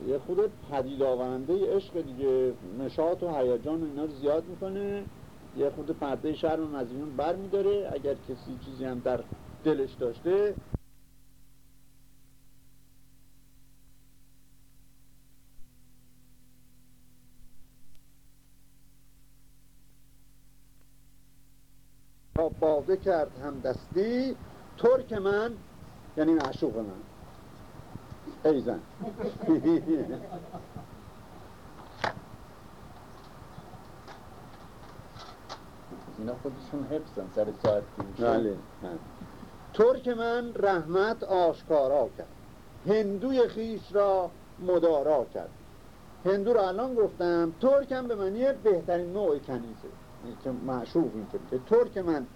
یه خود پدید آورنده عشق دیگه. نشاط و هیجان اینا رو زیاد می‌کنه. یه خود پرده شرم از این بر میداره اگر کسی چیزی هم در دلش داشته باده کرد هم دستی ترک من یعنی معشوق من. ای زن. اینا خودشون حفظن سر ساعت بله ترک من رحمت آشکارا کرد. هندوی خیش را مدارا کرد. هندو رو الان گفتم ترک هم به معنی بهترین نوع کنیزه. که معشوق که ترک من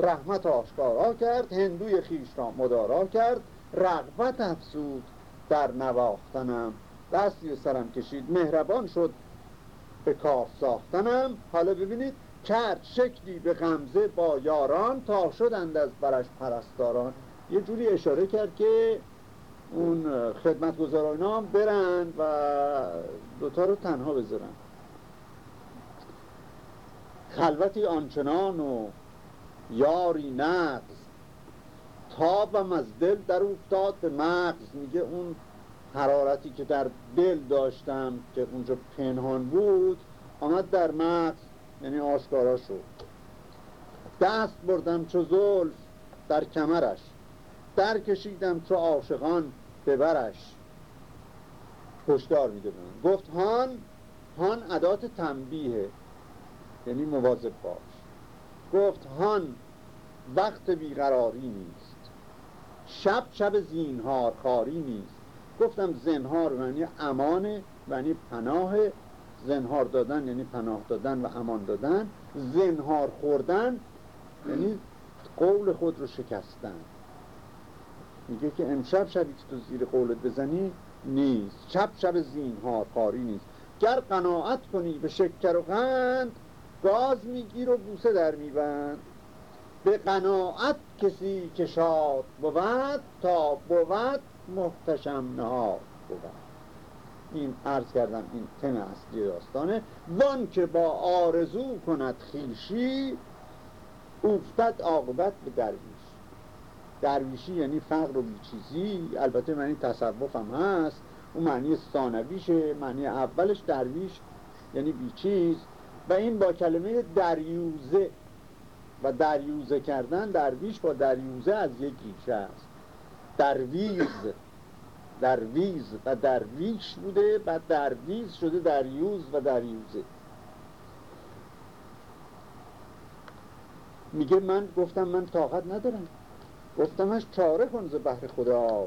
رحمت آشکارا کرد هندوی خیش را مدارا کرد رغبت افسود در نواختنم. دستی سرم کشید مهربان شد به کار ساختنم. حالا ببینید کرد شکلی به غمزه با یاران تا شدند از برش پرستاران. یه جوری اشاره کرد که اون خدمتگزاران هم برند و دوتا رو تنها بذارن. خلوتی آنچنان و یاری نقض. تابم از دل در افتاد به مغز. میگه اون حرارتی که در دل داشتم که اونجا پنهان بود آمد در مغز یعنی آشکارا شد. دست بردم چو زلف در کمرش. در کشیدم چو عاشقان ببرش هشدار میده گفت هان هان عدات تنبیه. یعنی مواظب باش. گفت هان وقت بیقراری نیست. شب شب زینهار خاری نیست. گفتم زنهار یعنی امان یعنی پناه. زنهار دادن یعنی پناه دادن و امان دادن. زنهار خوردن یعنی قول خود رو شکستن. میگه که امشب شبی که تو زیر قولت بزنی نیست. شب شب زینهار خاری نیست. گر قناعت کنی به شکر و قند گاز میگیر و بوسه در میبند. به قناعت کسی که شاد بود تا بود محتشم نهاد بود. این عرض کردم این تم اصلی داستانه. وان که با آرزو کند خیشی افتد عاقبت به درویش. درویشی یعنی فقر و بیچیزی. البته معنی تصوف هم هست. اون معنی ثانویشه معنی اولش درویش یعنی بیچیز. و این با کلمه دریوزه و دریوزه کردن درویش با دریوزه از یک ریشه است. درویز. درویز و درویش بوده و درویز شده دریوز و دریوزه. میگه من گفتم من طاقت ندارم. گفتمش چاره کن ز بحر خدای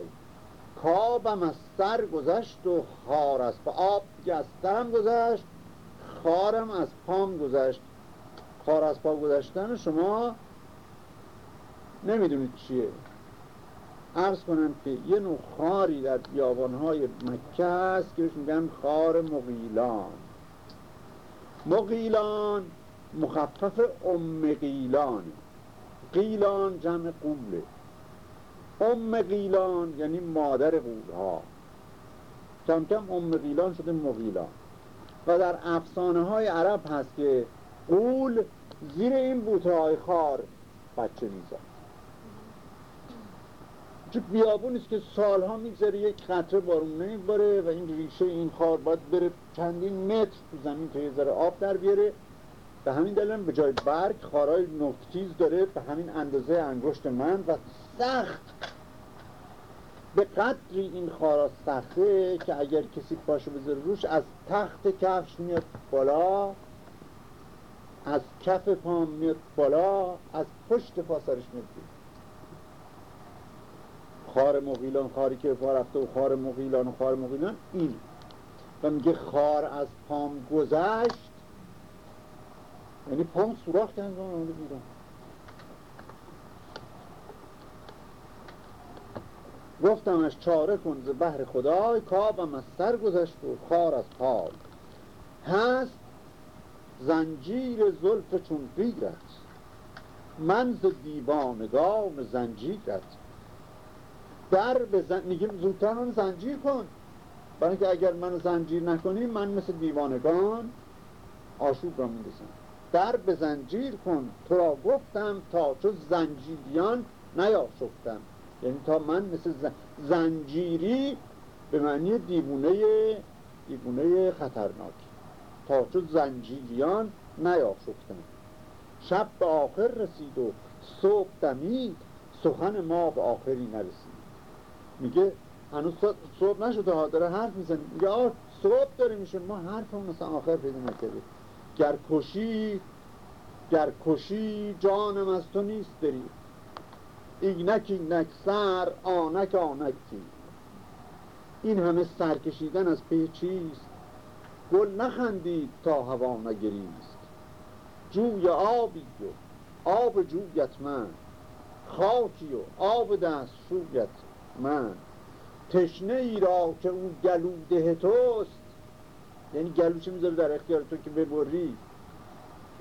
کابم از سر گذشت و خار از آب از سرم گذشت. خارم از پام گذشت. خار از پا گذشتن شما نمی‌دونید چیه. عرض کنم که یه نوع خاری در بیابانهای مکه هست که میگن خار مغیلان. مغیلان مخفف ام قیلان قیلان جمع قوله. ام قیلان یعنی مادر قولها. کم کم ام قیلان شده مغیلان. و در افسانه های عرب هست که قول زیر این بوته های خار بچه میزن چون بیابون است که سالها میگذره یک قطره بارون نمیباره و این ریشه این خار باید بره چندین متر تو زمین تا یه ذره آب در بیاره. به همین دلیل به جای برگ خارای نکتیز داره. به همین اندازه انگشت من و سخت به قدری این خارا سخته که اگر کسی پاشو بذاره روش از تخت کفش میاد بالا از کف پام میاد بالا از پشت پا سرش میاد خار مغیلان خاری که پا رفته و خار مغیلان و خار مغیلان این و میگه خار از پام گذشت یعنی پام سوراخ آمده بیرون. گفتمش چاره کن ز بحر خدای کابم از سر گذشت و خار از پای. هست زنجیر زلف چون غیرت من ز دیوانگان زنجیرت. در بزن میگیم زودتر من زنجیر کن. برای اینکه اگر منو زنجیر نکنی من مثل دیوانگان آشوب را می‌رسم در به زنجیر کن تو را گفتم تا چو زنجیریان نیاشفتم. یعنی تا من مثل زنجیری به معنی دیوونه دیوونه خطرناکی تا چو زنجیریان نیاشفتم شب به آخر رسید و صبح دمید سخن ما به آخری نرسید. میگه هنوز صبح نشده ها داره حرف می‌زنه. میگه آه صبح داره میشه. ما حرف هم مثلا آخر پیدا نکرده گر کشی گر کشی جانم از تو نیست داری اینک اینک سر آنک آنک این همه سر کشیدن از پی چیست؟ گل نخندید تا هوا نگریست. جوی آبی و آب جویت من. خاکی و آب دست شویت من. تشنه ای را که اون گلو ده توست. یعنی گلو چه می‌ذاره در اختیار تو که ببری؟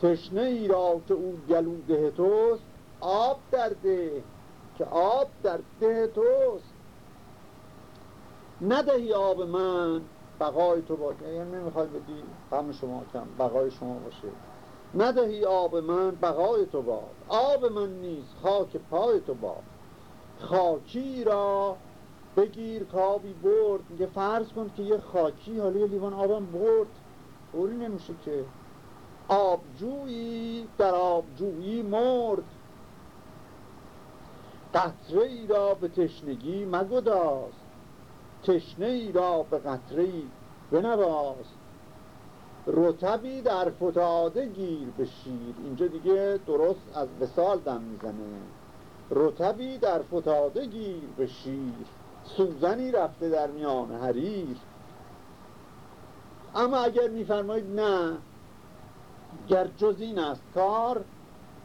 تشنه ای را که اون گلو ده توست. آب در ده. که آب در ده توست. ندهی آب من بقای تو باشه. یعنی نمی‌خوای بدی غم شما کم بقای شما باشه. ندهی آب من بقای تو باد. آب من نیست خاک پای تو باد. خاکی را بگیر کابی برد. میگه فرض کن که یه خاکی حالا یه لیوان آبم برد. طوری نمیشه که. آبجویی در آبجویی مرد. قطره ای را به تشنگی مگداز. تشنه ای را به قطره ای بنواز. رتبی در فتاده گیر به شیر اینجا دیگه درست از وسال دم می‌زنه. رتبی در فتاده گیر به شیر سوزنی رفته در میان حریر. اما اگر میفرمایید نه گر جز این است کار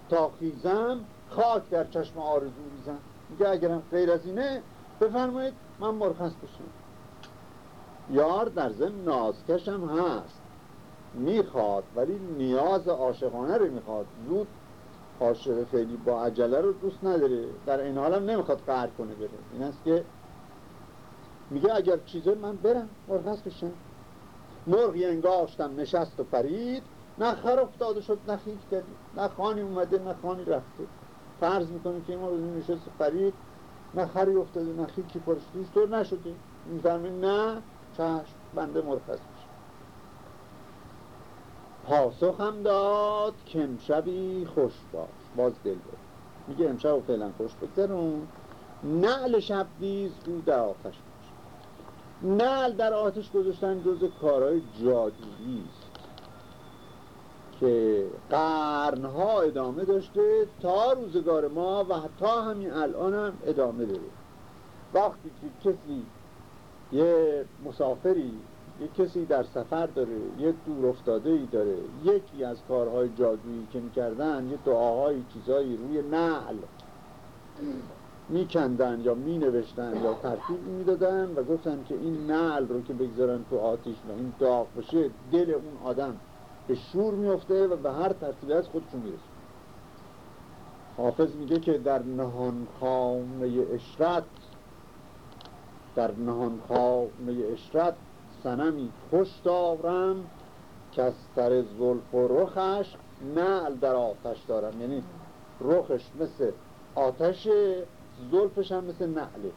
تا خیزم خاک در چشم آرزو ریزم میگه اگرم غیر از اینه بفرمایید من مرخص بشم. یار در زم نازکشم هست. می‌خواد ولی نیاز عاشقانه رو می‌خواد. زود عاشق خیلی با عجله رو دوست نداره. در این حالم نمی‌خواد قهر کنه بره. این است که میگه اگر چیزه من برم مرخص بشم. مرغی انگاشتم نشست و پرید. نه خر افتاده شد نه خیک کردید نه خانی اومده نه خانی رفته. فرض می‌کنیم که این مرغ نشست و پرید نه خری افتاده نه خیکی پرش طور نشده. نه چشم بنده مرخص بشم پاسخ هم داد که امشبی خوش باش. باز دل بود میگه امشب فعلا خوش بگذرون. نعل شب دیز رو در آتش نل در آتش گذاشتن جز کارهای جادویی است. که قرنها ادامه داشته تا روزگار ما و تا همین الان هم ادامه داره. وقتی که کسی یه مسافری یه کسی در سفر داره یه دور افتاده ای داره یکی از کارهای جادویی که می‌کردن یه دعاهای چیزایی روی نعل میکندن یا مینوشتن یا ترتیب می‌دادن و گفتن که این نعل رو که بگذارن تو آتیش و این داغ بشه دل اون آدم. به شور میفته و به هر ترتیبی از خودشون می‌رسه. حافظ میگه که در نهان خانه اشرت در نهان خانه اشرت سنمی خوش دارم که از سر زلف و رخش نعل در آتش دارم. یعنی رخش مثل آتش زلفش هم مثل نعله.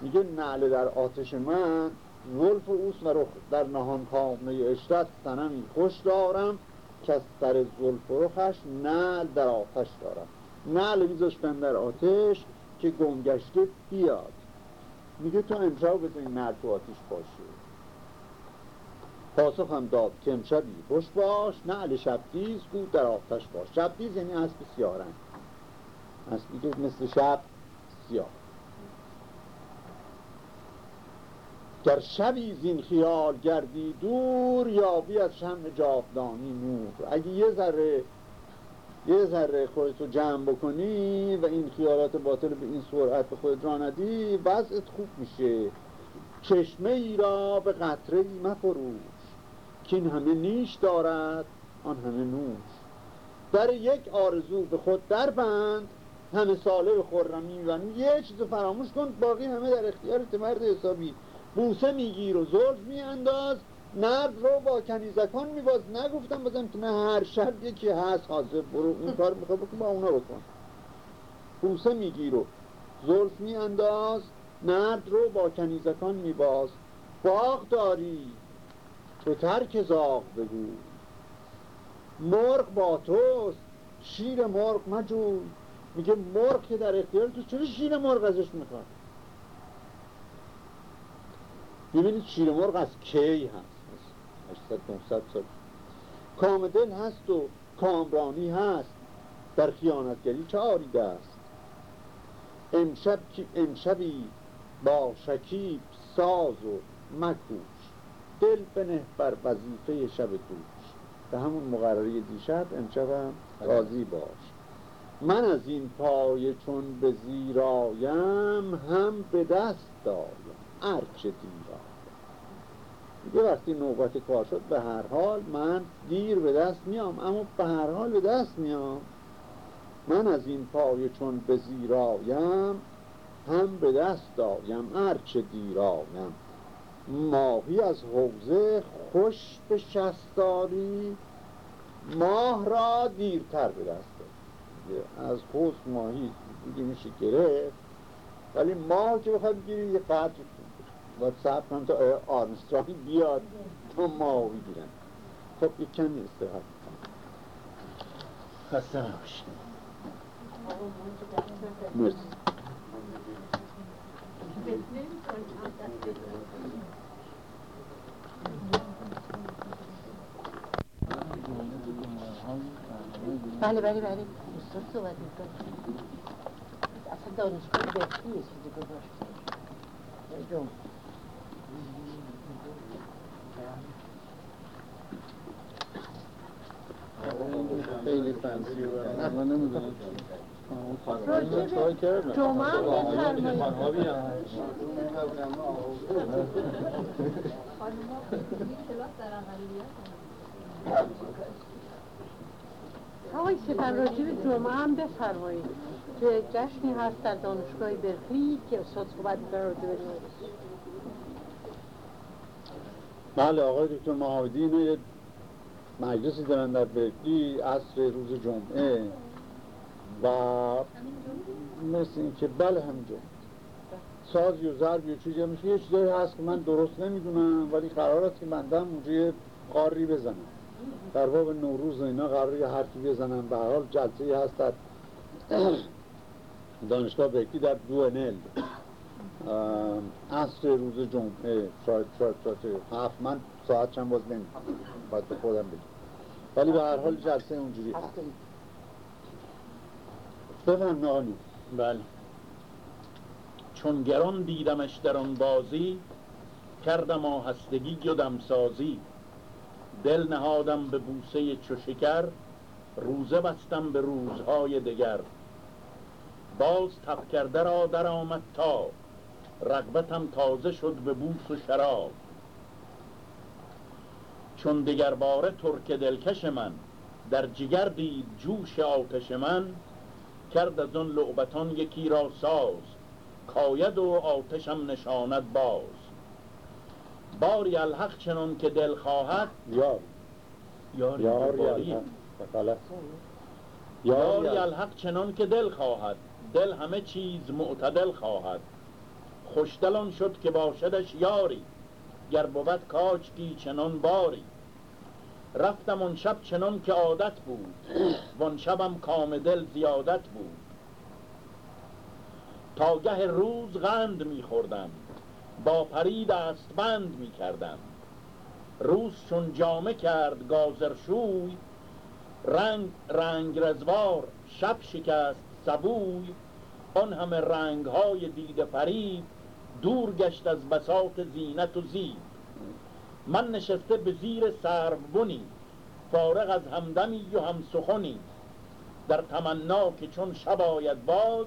میگه نعله در آتش من زلف اوست و رخ در نهان خانه اشرت سنمی خوش دارم که از سر زلف و رخش نعل در آتش دارم. نعل میذاشتن در آتش که گمگشته بیاد. میگه تو امشب بزنی نعل تو آتش باشه پاسخ هم داد که امشبی خوش باش نعل شبدیز بود در آتش باش. شبدیز یعنی اسب سیارن. اسبی که مثل شب سیاه گر شبی زین خیال گردی دور یابی از شم جاودانی نور. اگه یه ذره یه ذره خودتو جمع بکنی و این خیالات باطل به این سرعت به خودت را ندی وضعت خوب میشه. چشمه ای را به قطره ای مفروش. که این همه نیش دارد آن همه نوش. در یک آرزو به خود در بند همه ساله به خورمی میبنی یه چیز فراموش کن باقی همه در اختیارت مرد حسابی. بوسه میگیر و زلف میانداز نرد رو با کنیزکان میباز. نگفتم بازم که نه هر شب یکی هست حاضر برو اون کار می‌خواه بکن با اونا بکن. بوسه میگیر و زلف میانداز نرد رو با کنیزکان میباز. باغ داری تو ترک زاغ بگو. مرغ با توست شیر مرغ مجوی میگه مرغ که در اختیار تو چرا شیر مرغ ازش می‌خواد؟ ببینید شیر مرغ از کی هست؟ 800 900 سال. کامدل هست و کامرانی هست. در خیانتگری چه آریده است؟ امشب امشبی با شکیب ساز و مکوش. دل بنه بر وظیفه شب دوش. به همون مقرری دیشب امشب هم راضی باش. من از این پای چون به زیرایم هم به دست دارم ارچه دیرایم یه وقتی نوبت کار شد به هر حال من دیر به دست میام. اما به هر حال به دست میام. من از این پای چون به زیرایم هم به دست دارم ارچه دیرایم ماهی از حوزه خوش به شستاری ماه را دیرتر به دست از خوز ماهی دیگه میشه گرفت. ولی ماه که بخواد بگیری یه قدر باید صبر کنم تا آرمسترانگ بیاد. تا ماه بگیرن خب یک کمی استراحت خسته نباشید. مرسی. بله بله بله. استاد صحبت می‌کنه. اصلا دانشگاه یه چیزی گذاشته خیلی فنسی و اصلا نمی‌دونم. جمعه هم بفرمایید آقای سپر راجب جمعه هم بفرمایید. که جشنی هست در دانشگاه برکلی که استاد صحبت راجب بله آقای دکتر مهاودی اینو یه مجلسی دارن در برکلی عصر روز جمعه و مثل این که بله همینجا. سازی و ضربی و چیزی همیشه یه چیزایی هست که من درست نمی‌دونم ولی قرار است که بندم اونجا یه قاری بزنم. در باب نوروز و اینا قرار یه حرفی بزنم. به حال جلسه هست در دانشگاه بکی در دوانل عصر روز جمعه. شاید شاید شاید هفت من ساعت چند باز نمی باید به خودم بگیم ولی به هر حال جلسه اونجوری هست. بفهم نانی. بله. چون گران دیدمش در آن بازی کردم آهستگی و دمسازی دل نهادم به بوسه چو شکر روزه بستم به روزهای دگر. باز تب کرده را در آمد تا رغبتم تازه شد به بوس و شراب. چون دیگر باره ترک دلکش من در جگر دید جوش آتش من کرد از آن لعبتان یکی را ساز کاید و آتشم نشاند باز. باری الحق چنان که دل خواهد. یار. یاری یار. یار یاری. یار الحق چنان که دل خواهد. دل همه چیز معتدل خواهد. خوشدلان شد که باشدش یاری. گر بود کاچکی چنان باری. رفتم اون شب چنان که عادت بود. وان شبم کام دل زیادت بود. تا گه روز غند میخوردم با پری دستبند می‌کردم روز چون جامه کرد گازرشوی رنگ رنگ رزوار شب شکست سبوی. آن همه رنگ های دید فریب دور گشت از بساط زینت و زیب من نشسته به زیر سربونی فارغ از همدمی و هم سخنی در تمنا که چون شب آید باز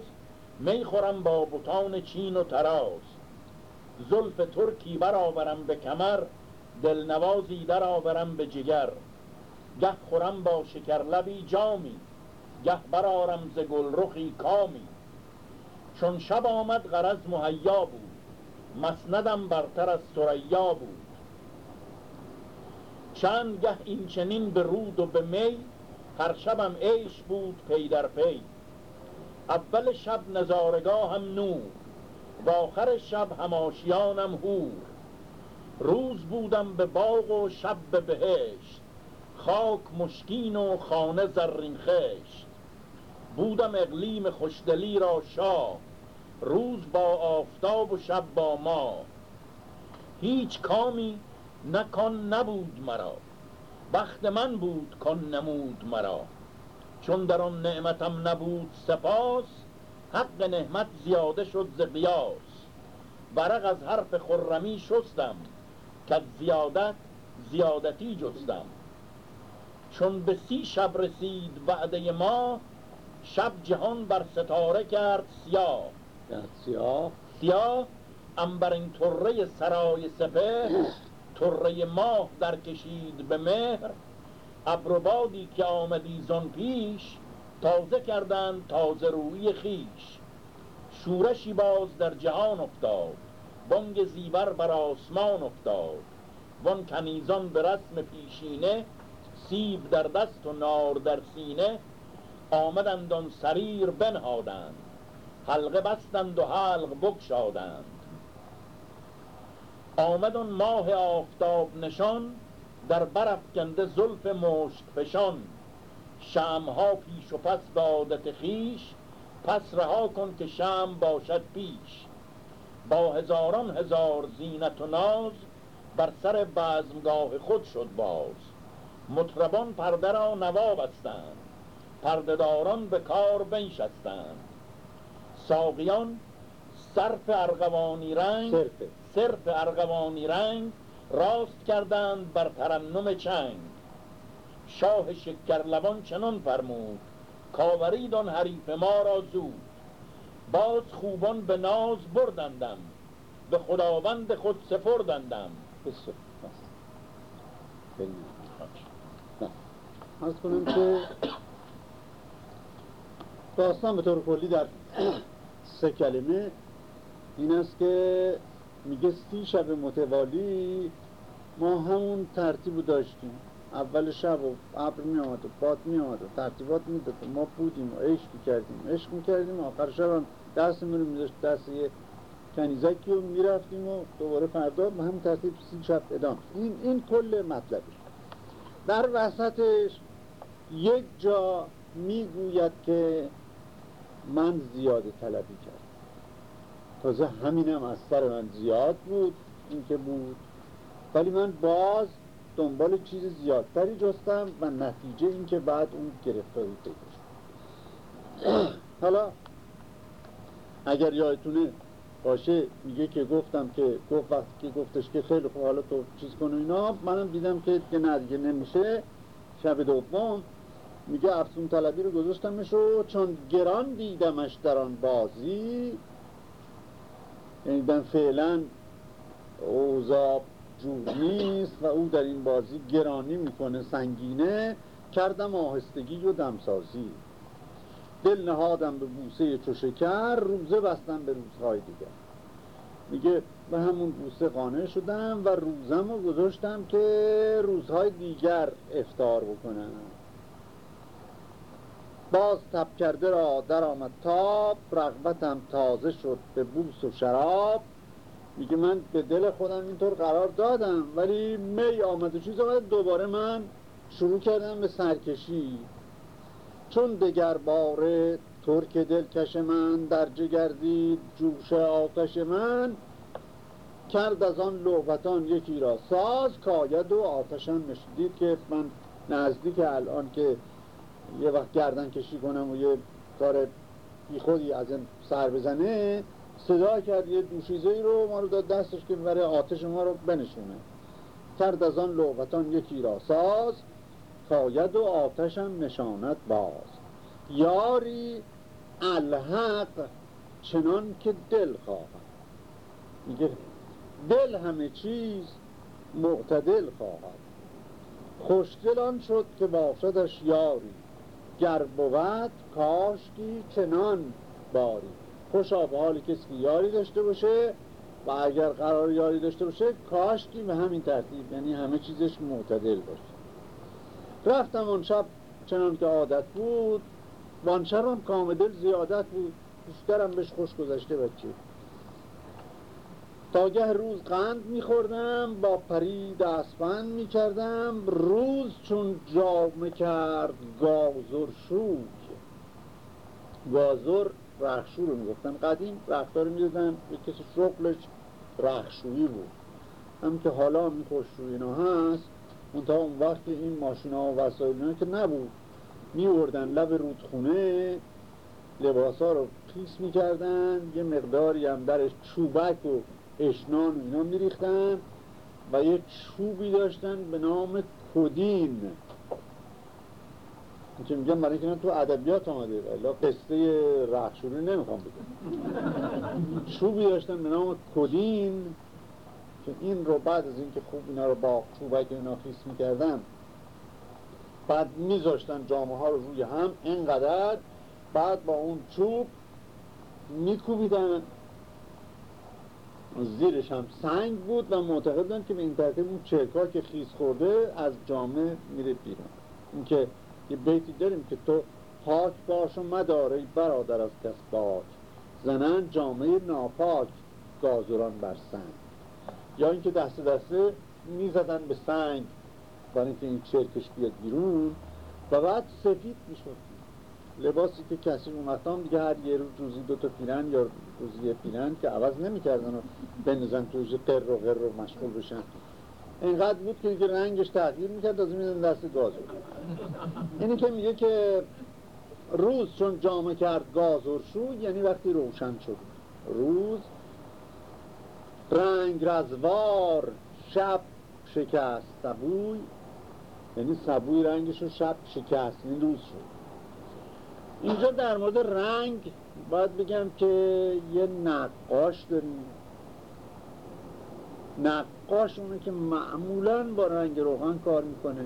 می خورم با بوتان چین و تراز زلف ترکی برآورم به کمر دلنوازی در آورم به جگر. گه خورم با شکرلبی جامی گه برارم ز گلرخی کامی. چون شب آمد غرض مهیا بود مسندم برتر از ثریا بود. چند گه این چنین به رود و به می هر شبم عیش بود پی در پی. اول شب نظارگاهم نور و آخر شب هماشیانم هور روز بودم به باغ و شب به بهشت خاک مشکین و خانه زرین خشت. بودم اقلیم خوشدلی را شاه روز با آفتاب و شب با ما. هیچ کامی نکان نبود مرا. بخت من بود کان نمود مرا. چون در آن نعمتم نبود سپاس حق نعمت زیاده شد ز قیاس. برق از حرف خرمی شستم که زیادت زیادتی جستم. چون به سی شب رسید وعده ما شب جهان بر ستاره کرد سیاه. سیاه؟ سیاه انبرین طره سرای سپه طره ماه در کشید به مهر. ابر و بادی که آمدی زان پیش تازه کردند تازه روی خیش شورشی باز در جهان افتاد بانگ زیور بر آسمان افتاد. وان کنیزان به رسم پیشینه سیب در دست و نار در سینه. آمدند آن سریر بنهادند حلقه بستند و حلق بگشادند. آمد آن ماه آفتاب نشان در برافکنده زلف مشت فشان. شمها پیش و پس به عادت خیش پس رها کن که شم باشد پیش. با هزاران هزار زینت و ناز بر سر بزمگاه خود شد باز. مطربان پرده را نوا بستند پردهداران به کار بنشستند. ساقیان صرف ارغوانی رنگ صرفه صرف ارغوانی رنگ راست کردند بر ترنم چنگ. شاه شکرلبان چنان فرمود کاورید آن حریف ما را زود. باز خوبان به ناز بردندم به خداوند خود سپردندم. عرض کنم که داستان به طور کلی در سه کلمه این است که میگه سی شب متوالی ما همون ترتیب رو داشتیم. اول شب و ابر می آمد و باد می آمد و ترتیبات می داد و ما بودیم و عشق کردیم عشق می کردیم آخر شب هم دست رو می دست یه کنیزکی رو می رفتیم و دوباره فردا به همون ترتیب سی شب ادام این, این کل مطلبش. در وسطش یک جا می‌گوید که من زیاده طلبی کردم. تازه همینم از سر من زیاد بود این که بود. ولی من باز دنبال چیز زیادتری جستم و نتیجه این که بعد اون گرفتاری پیدا حالا اگر یادتونه باشه میگه که گفتم که گفت وقتی که گفتش که خیلی خوب حالا تو چیز کن و اینا منم دیدم که دیگه نه دیگه نمیشه. شب دوم میگه افسون طلبی رو گذاشتمش رو چون گران دیدمش در آن بازی یعنی من فعلا اوضاع جور نیست و او در این بازی گرانی می‌کنه سنگینه. کردم آهستگی و دمسازی. دل نهادم به بوسه چو شکر روزه بستم به روزهای دیگر. میگه به همون بوسه قانع شدم و روزم رو گذاشتم که روزهای دیگر افتار بکنم. باز تب کرده را در آمد تاب رغبتم تازه شد به بوس و شراب. میگه من به دل خودم اینطور قرار دادم ولی می آمد و چیز آمد دوباره من شروع کردم به سرکشی. چون دگر باره ترک دلکش من در گردید جوش آتش من کرد از آن لعبتان یکی را ساز کاید و آتشان نشدید که من نزدیک الان که یه وقت گردن کشی کنم و یه کار بی خودی از این سر بزنه صدا کرد یه دوشیزه رو ما رو داد دستش که برای آتش ما رو بنشونه. کرد از آن لعبتان یکی را ساز کاید و آتشم نشانت باز. یاری الحق چنان که دل خواهد. میگه دل همه چیز معتدل خواهد. خوشدلان شد که باشدش یاری. گر بود کاشکی چنان باری. خوشا به حال کسی یاری داشته باشه و اگر قرار یاری داشته باشه کاشکی به همین ترتیب یعنی همه چیزش معتدل باشه. رفتم اون شب چنان که عادت بود. وان شب هم کامدل زیادت بود. بیشترم بهش خوش گذشته بچه. تاگه روز قند میخوردم با پری دستبند می‌کردم. روز چون جامه کرد گازر شوی گازر رخشو رو می‌گفتن. قدیم رختا رو می‌دادن به کسی شغلش رخشویی بود. هم که حالا این خوشروی اینا هست منتها اون وقت این ماشین ها و وسایل که نبود میوردن لب رودخونه لباس ها رو خیس می‌کردن. یه مقداری هم درش چوبک و اشنان و اینا میریختن و یه چوبی داشتن به نام کدین که میگم برای اینکه تو ادبیات آمده الا قصه رخشوری نمی‌خوام بگم. چوبی داشتن به نام کدین که این رو بعد از اینکه خوب اینا رو با چوبک اینا خیس می‌کردن بعد میذاشتن جامعه ها رو روی هم اینقدر بعد با اون چوب میکوبیدن. زیرش هم سنگ بود و معتقد بودن که به این ترتیب اون چرکا که خیس خورده از جامعه میره بیرون. اینکه یه بیتی داریم که تو پاک باش و مداره برادر از کس باک. زنن جامعه ناپاک گازران بر سنگ. یا اینکه دست دسته می‌زدن به سنگ برای اینکه این چرکش بیاد بیرون و بعد سفید می‌شد. لباسی که کسی اون دیگه هر یه روز روزی دو تا پیرن یا روزی پیرن که عوض نمی‌کردن و بندازن توش قر و غر و مشغول بشن. اینقدر بود که دیگه رنگش تغییر می‌کرد از میدن دست گاز اینی که میگه که روز چون جامعه کرد گازر شو یعنی وقتی روشن شد. روز رنگ رزوار شب شکست سبوی یعنی سبوی رنگش رو شب شکست این روز شد. اینجا در مورد رنگ باید بگم که یه نقاش داریم. نقاش اونه که معمولا با رنگ روغن کار می‌کنه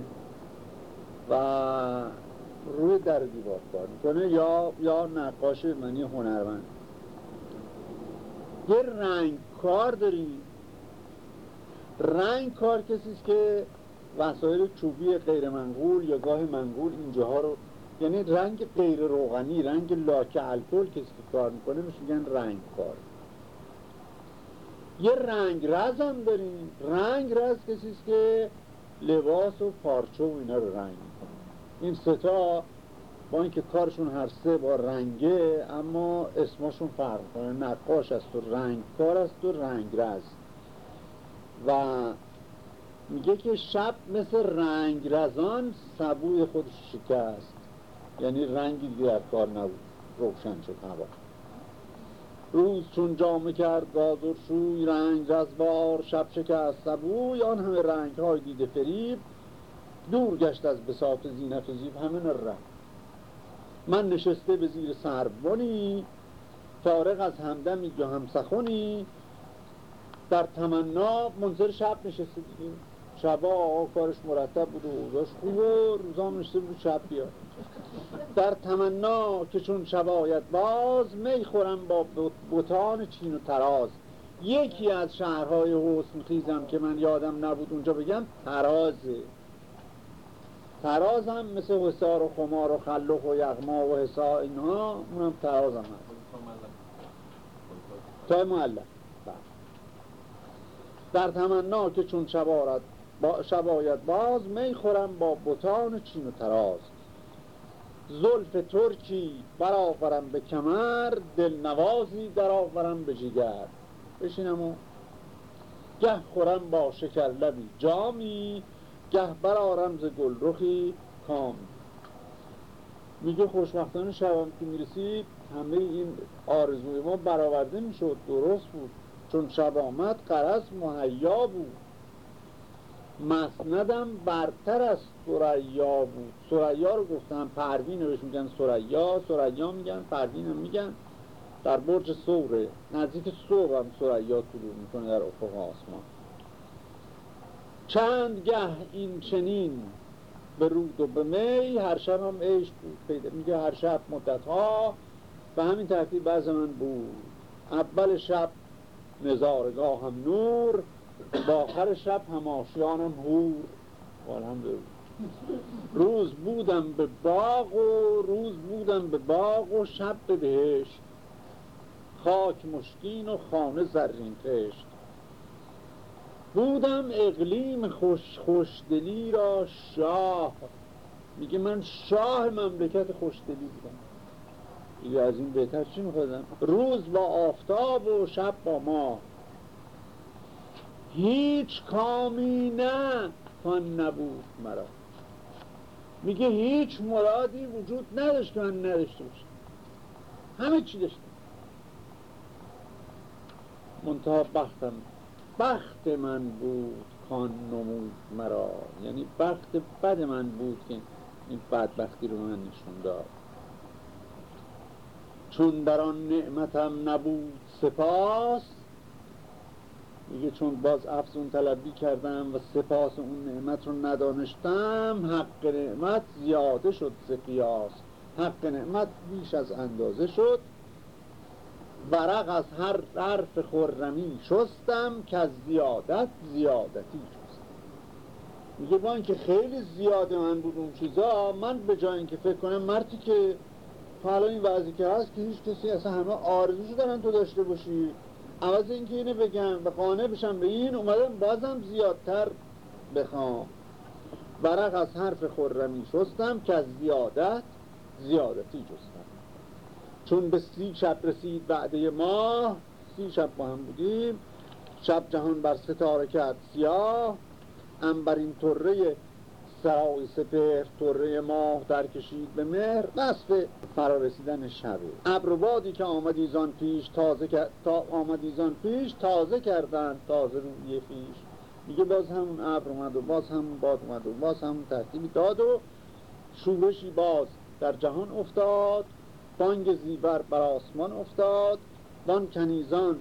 و روی در دیوار کار می‌کنه یا یا نقاش منی هنرمند. یه رنگ کار داریم. رنگ کار کسی که وسایل چوبی غیر منقول یا گاه منقول اینجاها رو یعنی رنگ غیر روغنی رنگ لاک الکل کسی که کار می‌کنه بهش میگن رنگ کار. یه رنگ رز هم داریم. رنگ رز کسی که لباس و پارچه و اینا رو رنگ می‌کنه. این ستا با اینکه کارشون هر سه با رنگه اما اسمشون فرق کنه نقاش است و رنگ کار است و رنگ رز. و میگه که شب مثل رنگ رزان سبوی خودش شکست. یعنی رنگی دیگه کار نبود. روشن شد هوا. روز چون جامه کرد گازر شوی رنگ رزوار شب شکست سبوی آن همه رنگ های دیده فریب. دور گشت از بساط زینت و زیب همه رفت. من نشسته به زیر سربونی فارغ از همدمی و همسخونی در تمنا منظر شب نشسته دیگه شبا کارش مرتب بود و اوضاش خوب و روزام نشسته بود شب بیاد. در تمنا که چون شب آید باز می خورم با بوتان چین و تراز یکی از شهرهای حسن خیزم که من یادم نبود اونجا بگم ترازه تراز هم مثل حسار و خمار و خلق و یغما و حسا اینها اونم تراز هم هست. تا معلق بله. در تمنا که چون شب با شب آید باز می خورم با بوتان چین و تراز زلف ترکی برآورم به کمر دل نوازی درآورم به جگر. بشینم و گه خورم با شکر لبی جامی گه برارم ز گل رخی کام میگه خوشبختانه شبم که می‌رسید همه این آرزوی ما برآورده می‌شد. درست بود. چون شب آمد قرص مهیا بود. مسندم برتر از سریا بود. سریا رو گفتم پروین بهش میگن سریا سریا میگن پروین هم میگن. در برج سوره نزدیک سور هم سریا طلوع می‌کنه در افق آسمان. چند گه این چنین به رود و به می هر شب هم عشق بود. پیدا میگه هر شب مدت ها به همین ترتیب بعض من بود. اول شب نظارگاه هم نور با آخر شب هم آشیانم هور روز بودم به باغ و روز بودم به باغ و شب به بهشت. خاک مشکین و خانه زرین کشت بودم اقلیم خوش خوشدلی را شاه. میگه من شاه مملکت خوشدلی بودم. دیگه از این بهتر چی میخوادم؟ روز با آفتاب و شب با ما هیچ کامی نه. کان نبود مرا. میگه هیچ مرادی وجود نداشت که من نداشته باشم همه چی داشتم منتها بختم بخت من بود کان نمود مرا. یعنی بخت بد من بود که این بدبختی رو من نشون داد. چون در آن نعمتم نبود سپاس میگه چون باز افزون طلبی کردم و سپاس اون نعمت رو ندانشتم حق نعمت زیاده شد سقیاس حق نعمت بیش از اندازه شد. ورق از هر حرف خرمی شستم که از زیادت زیادتی شستم. میگه با اینکه خیلی زیاده من بود اون چیزا من به جای اینکه فکر کنم مردی که حالا این وضعی که هست که هیچ کسی اصلا همه آرزوشو دارن تو داشته باشی. عوض اینکه اینو بگم و قانع بشم به این اومدم بازم زیادتر بخوام. ورق از حرف خرمی شستم که از زیادت زیادتی جستم. چون به سی شب رسید بعده ماه سی شب با هم بودیم. شب جهان بر ستاره کرد سیاه. انبرین طره سرای سپر طره ماه در کشید به مهر. وصف فرارسیدن شبه. ابروبادی که آمدیزان پیش تازه تا آمدیزان پیش تازه کردن تازه روی پیش میگه باز همون ابر اومد و باز همون باد اومد و باز همون ترتیبی داد و شورشی باز در جهان افتاد. بانگ زیبر بر آسمان افتاد. وان کنیزان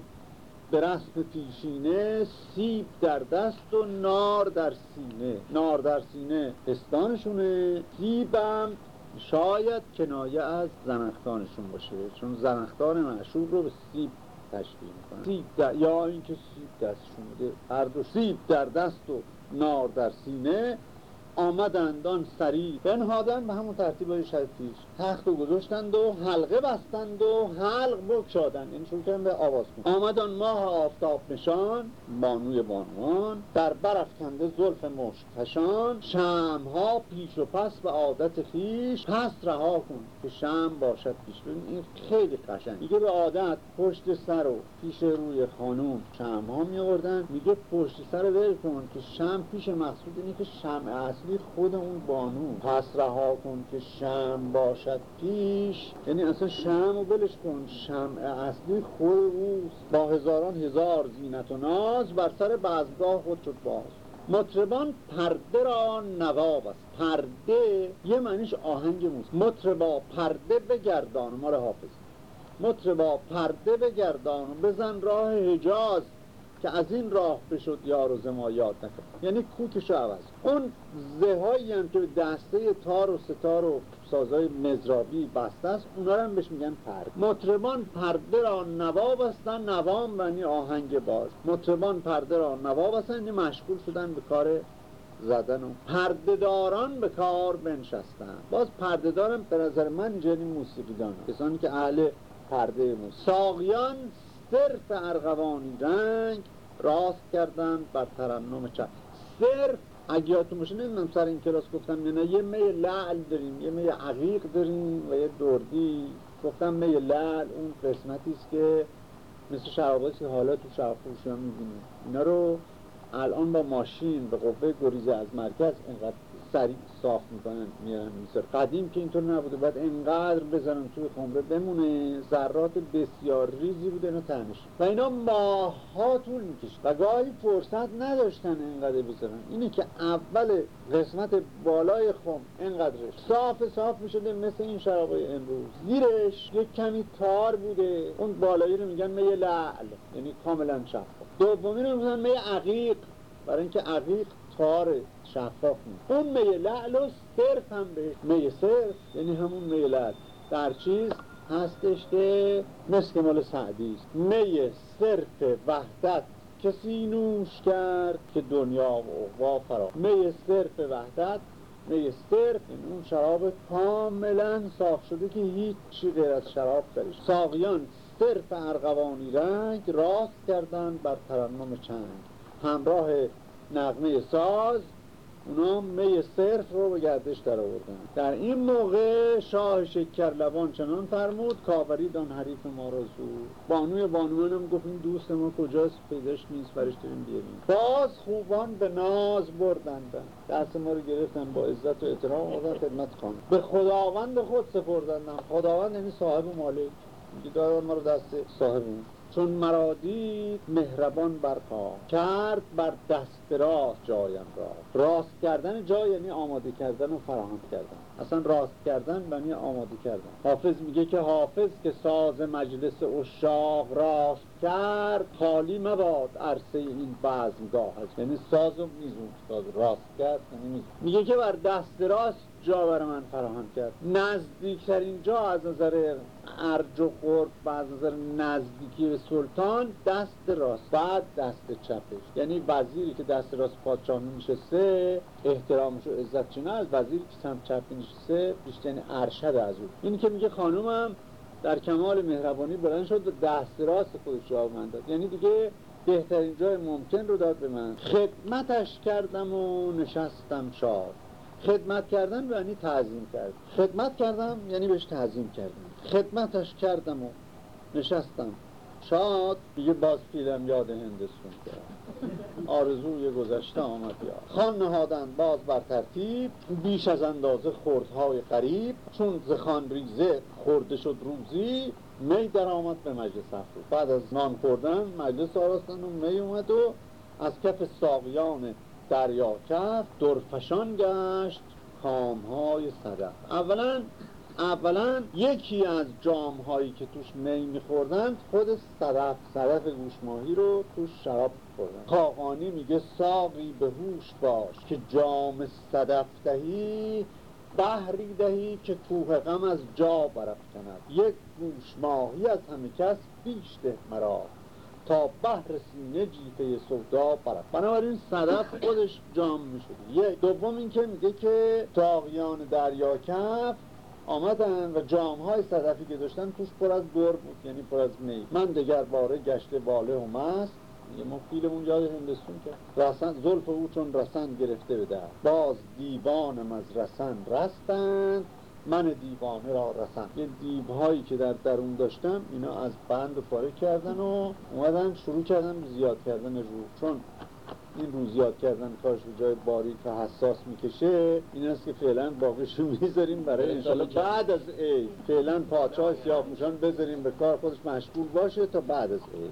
به رسم پیشینه سیب در دست و نار در سینه. نار در سینه پستانشونه. سیبم شاید کنایه از زنختانشون باشه چون زنختان معشوق رو به سیب تشبیه می‌کنه سیب در... یا اینکه سیب دستشون بوده. هر دو سیب در دست و نار در سینه آمدند آن سریع. بنهادن به همون ترتیب های شد تخت و گذاشتند و حلقه بستند و حلق بکشادند یعنی شروع به آواز کن آمدان ماه آفتاب نشان بانوی بانوان در برف کنده زلف مشک کشان. ها پیش و پس به عادت خیش پس رها کن که شم باشد پیش. این خیلی قشنگ. میگه به عادت پشت سر و پیش روی خانوم ها می آوردن میگه پشت سر ول کن که شم پیش مقصود اینه که شم اصلی خود اون بانو. پس رها کن که شم باشد پیش. یعنی اصلا شم رو بلش کن. شم اصلی خود روز با هزاران هزار زینت و ناز بر سر بعضگاه خود شد باز. مطربان پرده را نواب است پرده یه معنیش آهنگ موسیقی مطربا پرده بگردان ما را حافظ. مطربا پرده بگردان بزن راه حجاز. که از این راه بشد یار و زما یاد نکن یعنی کوکشو عوض. اون زهایی هم که دسته تار و ستار و سازای مزرابی بسته است اونا هم بهش میگن پرد مطربان پرده را نواب هستن نوام یعنی آهنگ باز. مطربان پرده را نواب هستن یعنی مشغول شدن به کار زدن و پردهداران به کار بنشستن. باز پردهدارم به نظر من یعنی موسیقی دانه کسانی که اهل پرده موسیقی. ساقیان صرف ارغوانی رنگ راست کردن بر ترنم چپ صرف اگه یادتون باشه نمی‌دونم سر این کلاس گفتم نه یه می لعل داریم یه می عقیق داریم و یه دردی. گفتم می لعل اون قسمتی است که مثل شراباتی که حالا تو شراب فروشی ها می‌بینیم. اینا رو الان با ماشین به قوه گریزه از مرکز اینقدر سریع صاف می‌کنن میارن میسر قدیم که اینطور نبوده. بعد انقدر بزنن توی خمره بمونه. ذرات بسیار ریزی بوده. اینو تنش و اینا ماه ها طول می‌کشه و گاهی فرصت نداشتن اینقدر بزنن. اینه که اول قسمت بالای خم اینقدرش صاف صاف می‌شده مثل این شرابای امروز. زیرش یک کمی تار بوده. اون بالایی رو میگن می لعل. یعنی کاملا شفاف. دومی رو میگن می عقیق. برای اینکه عقیق تار شفاف می اون می لعل و صرف هم به می صرف یعنی همون می لعل. در چیز هستش که مثل مال سعدی است. می صرف وحدت. کسی نوش کرد که دنیا و عقبا فرا می صرف وحدت. می صرف این اون شراب کاملا صاف شده که هیچ چی غیر از شراب درش. ساقیان صرف ارغوانی رنگ راست کردن بر ترنم چنگ. همراه نغمه ساز اونا می صرف رو به گردش در آوردن در این موقع شاه شکر لبان چنان فرمود کاوری دان حریف ما را زود بانوی بانوان هم گفت دوست ما کجاست؟ پیداش نیست برش داریم بیاریم. باز خوبان به ناز بردندن دست ما رو گرفتن با عزت و احترام آوردن خدمت خانم به خداوند خود سپردندن خداوند یعنی صاحب مالک. میگه دارن ما رو دست صاحب چون مرادید مهربان برپا کرد بر دست راست جایم را. راست کردن جا یعنی آماده کردن و فراهم کردن. اصلا راست کردن یعنی آماده کردن. حافظ میگه که حافظ که ساز مجلس اشاق راست کرد خالی مباد عرصه این بزمگاه هست یعنی ساز و میزون ساز راست کرد یعنی میگه که بر دست راست جا برای من فراهم کرد. نزدیکترین جا از نظر ارج و قرب از نظر نزدیکی به سلطان دست راست. بعد دست چپش. یعنی وزیری که دست راست پادشاه نشسته احترامش و عزت از وزیری که سمت چپ نشسته بیشتر یعنی ارشد از اون اینی که میگه خانومم در کمال مهربانی بلند شد و دست راست خودش جواب من داد. یعنی دیگه بهترین جای ممکن رو داد به من. خدمتش کردم و نشستم شاد خدمت کردن یعنی تعظیم کرد. خدمت کردم یعنی بهش تعظیم کردم. خدمتش کردم و نشستم. شاد دیگه باز پیلم یاد هندستون کرد. آرزوی گذشته آمد یا خان نهادن باز بر ترتیب بیش از اندازه خوردهای قریب. چون زخان ریزه خورده شد روزی می در آمد به مجلس افرود بعد از نان خوردن مجلس آراستن و می اومد و از کف ساقیان دریا کف درفشان گشت کامهای صدف اولا اولا یکی از جام هایی که توش می میخوردن خود صدف صدف گوشماهی رو توش شراب خوردن. خاقانی میگه ساقی به هوش باش که جام صدف دهی بحری دهی که کوه غم از جا برافکند. یک گوشماهی از همه کس بیش ده مرا تا بحر سینه جیفه سودا برد بنابراین صدف خودش جام می‌شده. یک. دوم اینکه میگه که تاقیان دریا کف آمدن و جام های صدفی که داشتن توش پر از دور بود یعنی پر از می من دگر باره گشته باله و مست. یه ما فیلمون یاد هندستون که رسن زلف او چون رسن گرفته به باز دیوانم از رسن رستند من دیوانه را رسن. یه دیوهایی که در درون داشتم اینا از بند پاره کردن و اومدن شروع کردن زیاد کردن رو چون این رو زیاد کردن کارش رو جای باری که حساس می‌کشه این است که فعلا باقیشو می‌ذاریم برای انشالله بعد از ای فعلا پاچه های سیاه بذاریم به کار خودش مشغول باشه تا بعد از ای